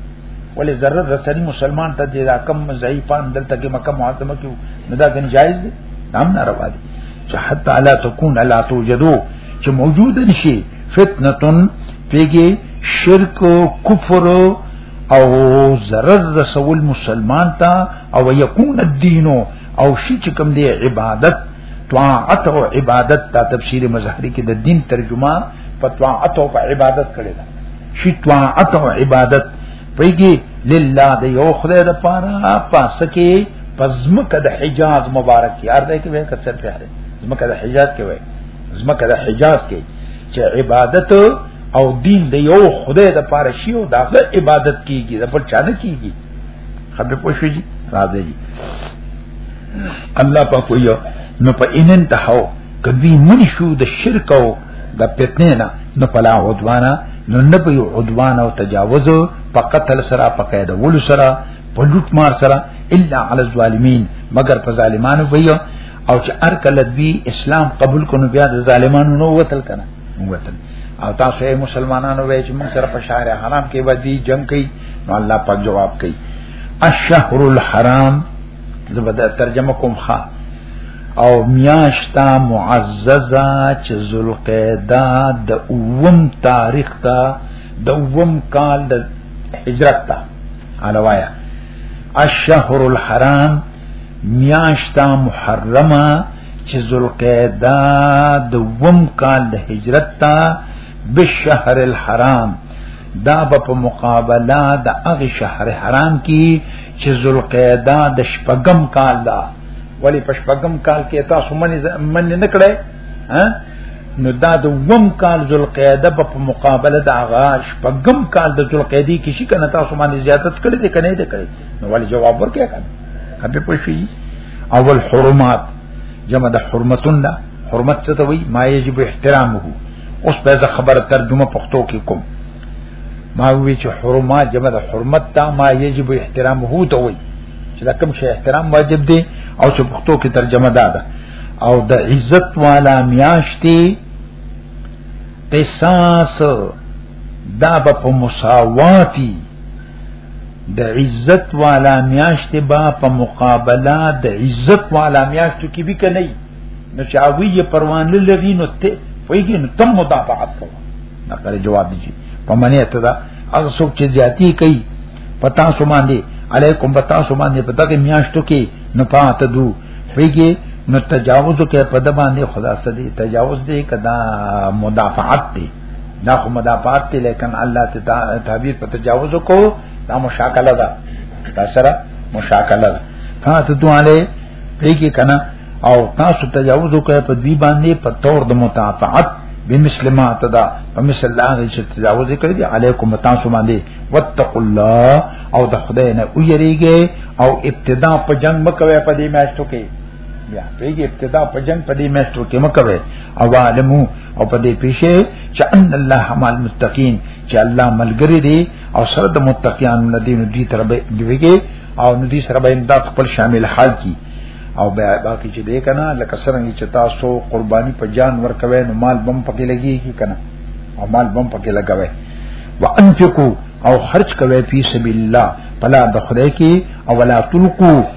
ولې ضرر رسنی مسلمان ته دی دا کم ضعیفان دلته کې مکه معظمه کې نه دا ګن جایز دی نام نه روا دی چې حتی لا تکون لا توجدو چې موجود نشي فتنه پیږي شرک او کفر او ضرر رسول مسلمان ته او یکون الدین او شی چې کوم دی عبادت طاعت او عبادت دا تفسیر مظهری کې د دین ترجمه په طاعت او په عبادت کړی دا شی طاعت او عبادت پیږي لله د یو خدای د پاره پاسکه پزمکه د حجاز مبارک یار دی کې وای کسر پیاره زمکه د حجاز کې وای زمکه د حجاز کې چې عبادت او دین د یو خدای د پاره شی او دا عبادت کیږي د بل چا نه کیږي خبر پوښی جی راځي جی الله پاک ویو نو په انن ته هو کدی من شو د شرک او د فتنه نه نو پلا عدوانا نو نه په عدوان او تجاوز په قتل سره په قید ول سره په لوټ مار سره الا علی الظالمین مگر په ظالمانو ویو او چې ار کله دوی اسلام قبول کونو بیا د ظالمانو نو وتل کنه وتل او تاسو یې مسلمانانو وای چې موږ سره په شهر حرام کې ودی جنگ کوي نو الله پاک جواب کوي الشهر الحرام زبدا ترجمه کوم ښا او میاشتا معززه چې ذوالقعده د اوم تاریخ ته د اوم کال د هجرت ته علوایا الشهر الحرام میاشتا محرمه چې ذوالقعده د وم کال د هجرت تا بالشهر الحرام دا په مقابله د هغه شهر حرام کې چې ذوالقعده د شپږم کال دا ولی په شپږم کال کې تاسو منی منی نکړې ها نو دا د وم کال ذوالقعده په مقابله د هغه شپږم کال د ذوالقعده کې شي کنه تاسو باندې زیادت کړی دی کنه دې کړی نو ولې جواب ورکړي کنه کبه پوه شي اول حرمات جمع د حرمتون ده حرمت څه ته وایي ما یجب احترامه اوس به زه خبره ترجمه پښتو کې کوم ما وی چې حرمات جمع د حرمت ته ما یجب احترامه ته وایي چې دا کوم شی احترام واجب دی او چې پښتو کې ترجمه ده ده او د عزت والا میاشتي قصاص دا په مساواتی د عزت والا میاشت با په مقابله د عزت والا میاشت کې به کني نو چې هغه یې پروان لري نو ته وایي نو تم مدافعت کوه نه کړی جواب دی په منی ته دا هغه څوک چې زیاتی کوي پتا سو باندې علیکم پتا سو باندې پتا کې میاشتو کې نو پات دو ویږي نو تجاوز کې په د باندې خدا سدي تجاوز دې کدا مدافعت دې دا خو مدافعات دی لیکن الله ته تعبیر په تجاوز کو دا مشاکله ده دا سره مشاکله ده تاسو ته علی پیګی کنا او تاسو تجاوز کوي په دی باندې په تور د متافعت بمسلمات دا په مثل الله چې تجاوز کړی دی علیکم تاسو باندې واتقوا الله او د خدای نه ویریږي او ابتدا په جنگ مکوي په دې میاشتو کې بیا پیږي ابتدا په جنگ په دې میشتو کې مکوي او عالمو او په دې پیښه چې ان الله مال متقین چې الله ملګری دی او سره د متقیان الذين دوی تر به دیږي او ندی سره به امداد خپل شامل حال کی او بیا باقی چې دې کنه لکه څنګه چې تاسو قرباني په جان ورکوي نو مال بم پکې لګي کی کنه او مال بم پکې لګوي وانفقوا او خرج کوي په سبیل الله پلا د خدای کې او ولا تلقو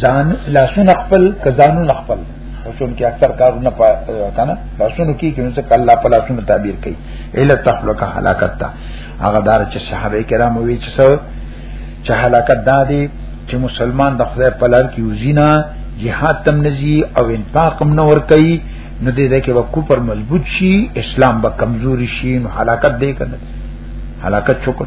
ځان لاسونه خپل کزانو خپل چون کې اکثر کارونه کنه لاسونو کې کې نو څه الله په لاسونو تعبیر کوي اله تخلق هلاکت تا هغه دار چې صحابه کرام وی چې څو چې هلاکت دادي چې مسلمان د خدای په لار کې وزینا jihad تم نزي او انفاق هم نور کوي نو دې ده کې وکړو پر مضبوط شي اسلام به کمزوري شي نو هلاکت دې کنه هلاکت چوکړ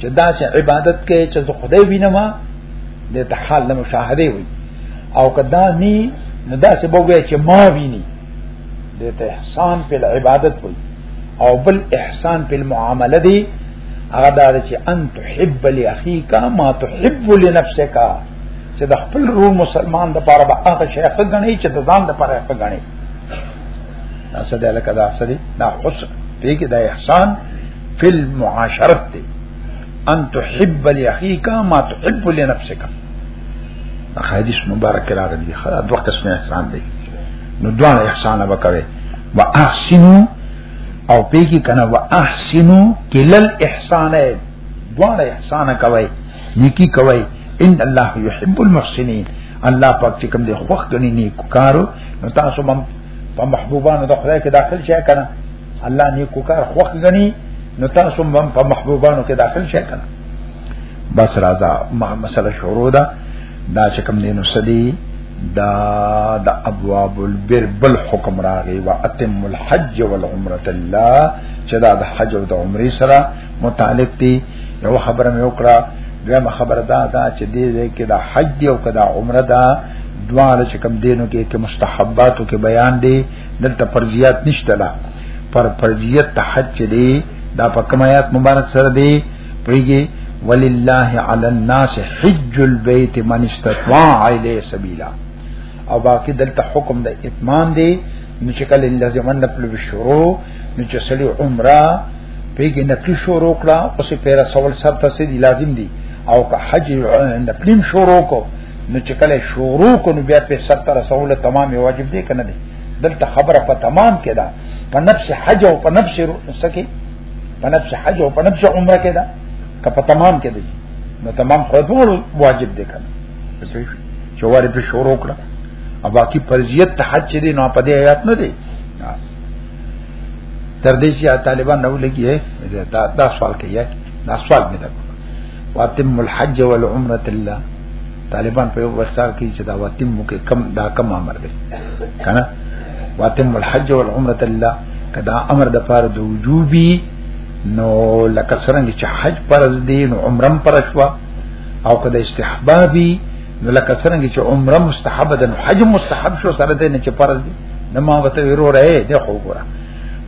چې دا چې عبادت کې چې زه خدای وینم د تحال له مشاهده وي او کدا ني نو دا چې بوګه چې ما ویني د احسان په عبادت وي او بل احسان په معامله دی هغه دا چې ان تحب لاخيك ما تحب لنفسك چې د خپل روح مسلمان د پاره به هغه شیخ غني چې د ځان د پاره هغه غني دا څه دی لکه دا څه دی دا حسن پیګه دا احسان فی المعاشرت دی ان تحب لاخیک ما تحب لنفسک حدیث مبارک راغلی خدا دوه قسم احسان دی نو دوه احسان وکوي واحسنو او پیږي کنه واحسنو کلل احسان دوه احسان کوي نیکی کوي ان الله يحب المحسنين الله پاک چې کوم دی خوښ غني نیکو کارو نو تاسو هم په محبوبانو د خدای کې داخل شئ کنه الله نیکو کار خوخ غني نو تاسو هم په محبوبانو کې داخل شئ کنه بس راځه ما مسله شروع ده دا چې کوم دینو سدي دا د ابواب البر بل حکم راغی وا اتم الحج والعمره الله چې دا د حج او د عمرې سره متعلق دي یو خبره مې وکړه دویمه خبره دا دا چې دې دې کې دا حج او کدا عمره دا دواله چې کوم دینو کې کې مستحباتو کې بیان دي دلته فرضیات نشته لا پر فرضیت ته حج دی دا په کوم آیات مبارک سره دی پریږي ولله علی الناس حج البيت من استطاع الیه سبیلا او باقی دلته حکم د اتمام دی نو چې کله لازمان د پلو شروع نو چې سړي عمره پیګه نقلی شروع کړه اوسې پیرا سوال سره تاسو دی لازم دی او که حج نقلیم شروع کو نو چې کله شروع کو نو بیا په سر تر رسول تمام واجب دی کنه دی دلته خبره په تمام کې ده په نفس حج او په نفس سکه په نفس حج او په نفس عمره کې ده که په تمام کې دی نو تمام خو ټول واجب دی کنه چې واره په شروع کړه او باقی فرضیت ته حج دی نو په دې آیات نه دی تر دې چې طالبان نو لګي دا دا سوال کوي دا سوال مې ده واتم الحج والعمره الله طالبان په یو وسار کې چې دا واتم مو کې کم دا کم امر دی کنه واتم الحج والعمره الله کدا امر د پاره د وجوبي نو لکه څنګه چې حج فرض دی نو عمره فرض شو او کدا استحبابي نو لکه څنګه چې عمره مستحب ده نو حج مستحب شو سره دې نه چې فرض دی نو ما وته ورو رہے ده خو ګره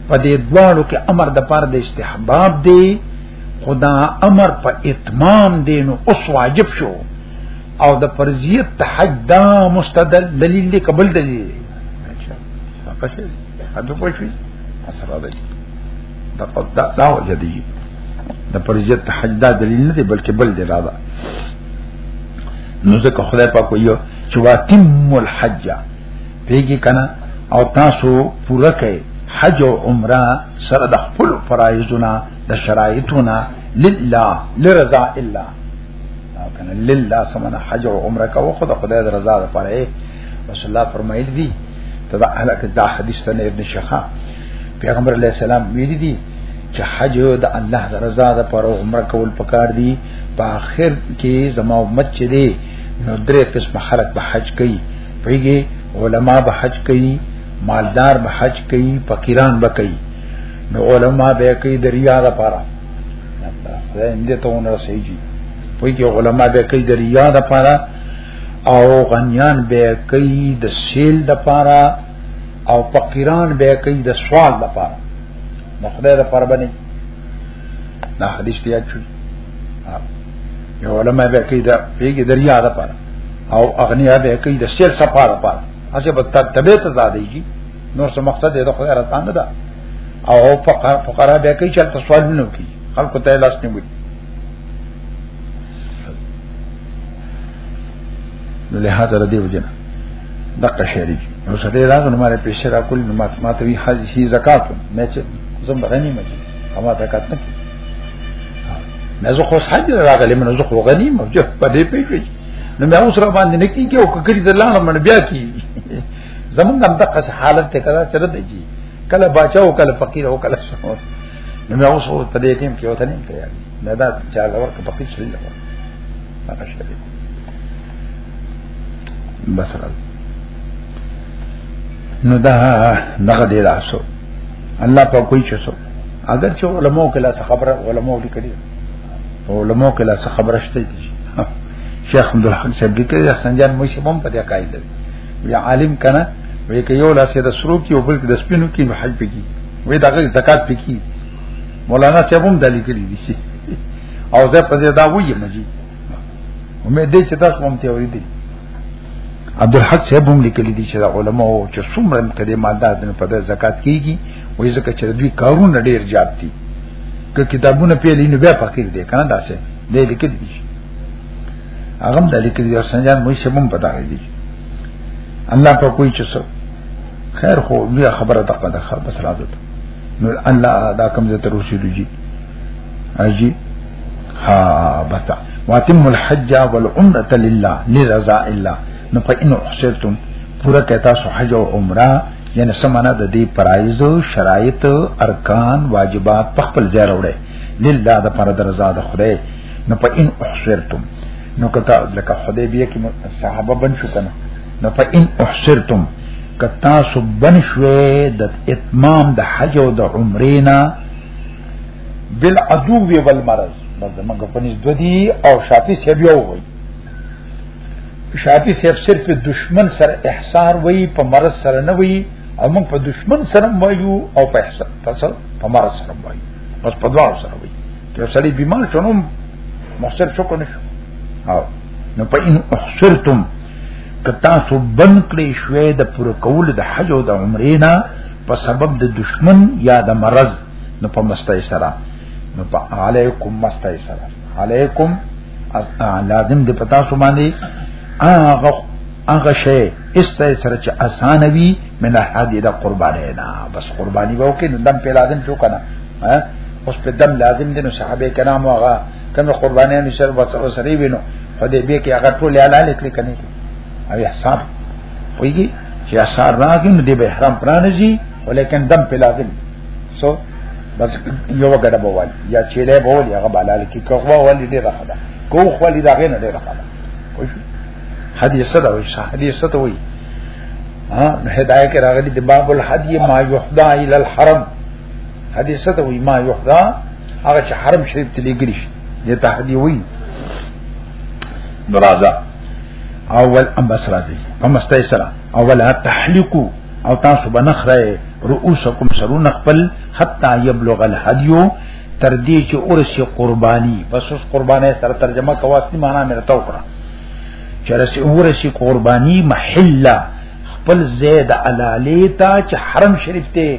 په دې دوالو کې امر د پاره د استحباب دی خدا امر په اتمام دین او واجب شو او د فرضیت ته حج دا مستدل دلیل دی قبل دلیل دی اچھا هغه شی اته پوښی اسره دی دا دا دا وجه دی د فرضیت ته حج دا دلیل نه دی بلکې بل دی دا نو ځکه خدای پاک ویو چې واتم الحج پیږي کنه او تاسو پوره کړئ حج او عمره سره د خپل فرایضونه د شرایطونه لله لرضا الا او کنه لله سمنا حج او عمره کو خو د خدای د رضا لپاره رسول الله فرمایلی دی ته دا اهل کې دا حدیث ته ابن شیخا پیغمبر علی السلام ویلی دی چې حج د الله د رضا لپاره او عمره کول پکار دی په اخر کې زما امت چې دی نو درې قسم خلق به حج کوي پیږي علما به حج کوي مالدار به حج کوي فقیران به کوي نو علما به کوي د ریا لپاره دا انده ته ونه رسېږي په کې علما به کوي د ریا لپاره او غنیان به کوي د سیل لپاره او فقیران به کوي د سوال لپاره نو خدای لپاره باندې دا حدیث دی چې یو علما به کوي د پیګي د ریا لپاره او اغنیا به کوي د سیل لپاره هڅه به تبه ته زادېږي نور څه مقصد دی د خدای راتان نه ده او فقرا به کوي چې تاسو سوالونه کوي خلکو ته لاس نیوي نو له هغه ردی وجنه دغه شری نو سړی راغله ماره پیسې را کول نو مات ماته وی حج هی زکات مې چې زم غنی مې اما زکات نه کی مې زه خو حج راغله مې زه خو غنی مې په دې پیږي نو مې اوس را باندې نه کیږي او کګری د لاله من بیا کیږي زمونږ هم دغه حالت ته کړه چر دی جی کله بچا او کله فقیر او کله شو نو موږ اوس په دې ټیم کې وته نه تیار نه دا چا لور کې فقیر شي لور هغه شي بس راځي نو دا دغه دی راسو الله په کوئی څه سو اگر چې علماء کله خبره علماء لیکلي علماء کله خبره شته شیخ عبدالحق صاحب لیکلی حسن جان مشي هم په دې قاعده وی عالم کنه وی که یو لاس د سرو کې او بل د سپینو کې نو حج پکې وی دغه زکات پکې مولانا صاحب هم دلی کړی دي او زه په دې دا وایي مجي امید دې چې تاسو هم ته وری دي عبدالحق صاحب هم لیکلی دي چې علماء او چې څومره کړي مالدار دي په د زکات کیږي وایي ځکه چې دوی کارونه ډیر زیات دي که کتابونه پیلې نو بیا فقیر دي کنه داسې دې لیکلی دي هغه د لیکل یو سنجان مو شبم پتا دی الله په کوئی چس خیر خو بیا خبره د قد خبر بس را ده نو الله دا کوم ذات رسول جی اجي ها بس واتم الحج والعمره لله لرضا الله نو په انو حسرتم پورا کہتا سو حج او عمره یعنی سمانا د دې پرایز شرایط ارکان واجبات په خپل ځای وروړي لله د پر درزا د خدای نو په ان احصرتم نو کتا لکه خدای بیا کې صحابه بن شو کنه نو په ان احصرتم کتا سو بن شوې د اتمام د حج او د عمرینا بالعدو والمرض نو زمونږ په نس دودي او شافعي سیب یو وي شافعي سیب صرف دشمن سره احصار وي په مرز سره نه وي او موږ په دشمن سره وایو او په احصار په مرز سره وایو بس په دواړو سره وایو یو سړی بیمار شنو مخسر شو کنه شو او نو په ان احصرتم کتا سو بن کړی شوې د پر کول د حج او د عمرې نه په سبب د دشمن یا د مرض نو په مستای سره نو په علیکم مستای سره علیکم از لازم د پتا سو باندې هغه هغه شی استای سره چې اسانوي من حد د قربانې نه بس قرباني وو کې دم په لازم شو کنه ها اوس په دم لازم دي نو صحابه کرام هغه کوم قرباني نه شر وسره سره وینو حدیبیه کې هغه ټول اعلان کړی کني او احسان ویږي چې اثر راغی نو دی به احرام پرانځي ولیکن دم په لازم سو بس یو غډه بوال یا چیلې بوال یا غبالال کی کوه ول دې راخدا کو خو ول دا غنه دې راخدا وای حدیث دا وای حدیث ته وای ها هدايه کې راغلي د باب الحدی ما یحدا ال الحرم حدیث ته وی ما یحدا هغه چې حرم شریف ته لګلی شي د تهدی وی ناراضه اول ام بس راځي ام استیسرا اول تحلقو او تاسو بنخره رؤوسکم سرون خپل حتا یبلغ الحدیو تر دې چې اورسي قرباني بس اوس قرباني سره ترجمه کواستی معنا مې راته وکړه چې رسي اورسي قرباني محله خپل زید علالیتا چې حرم شریف ته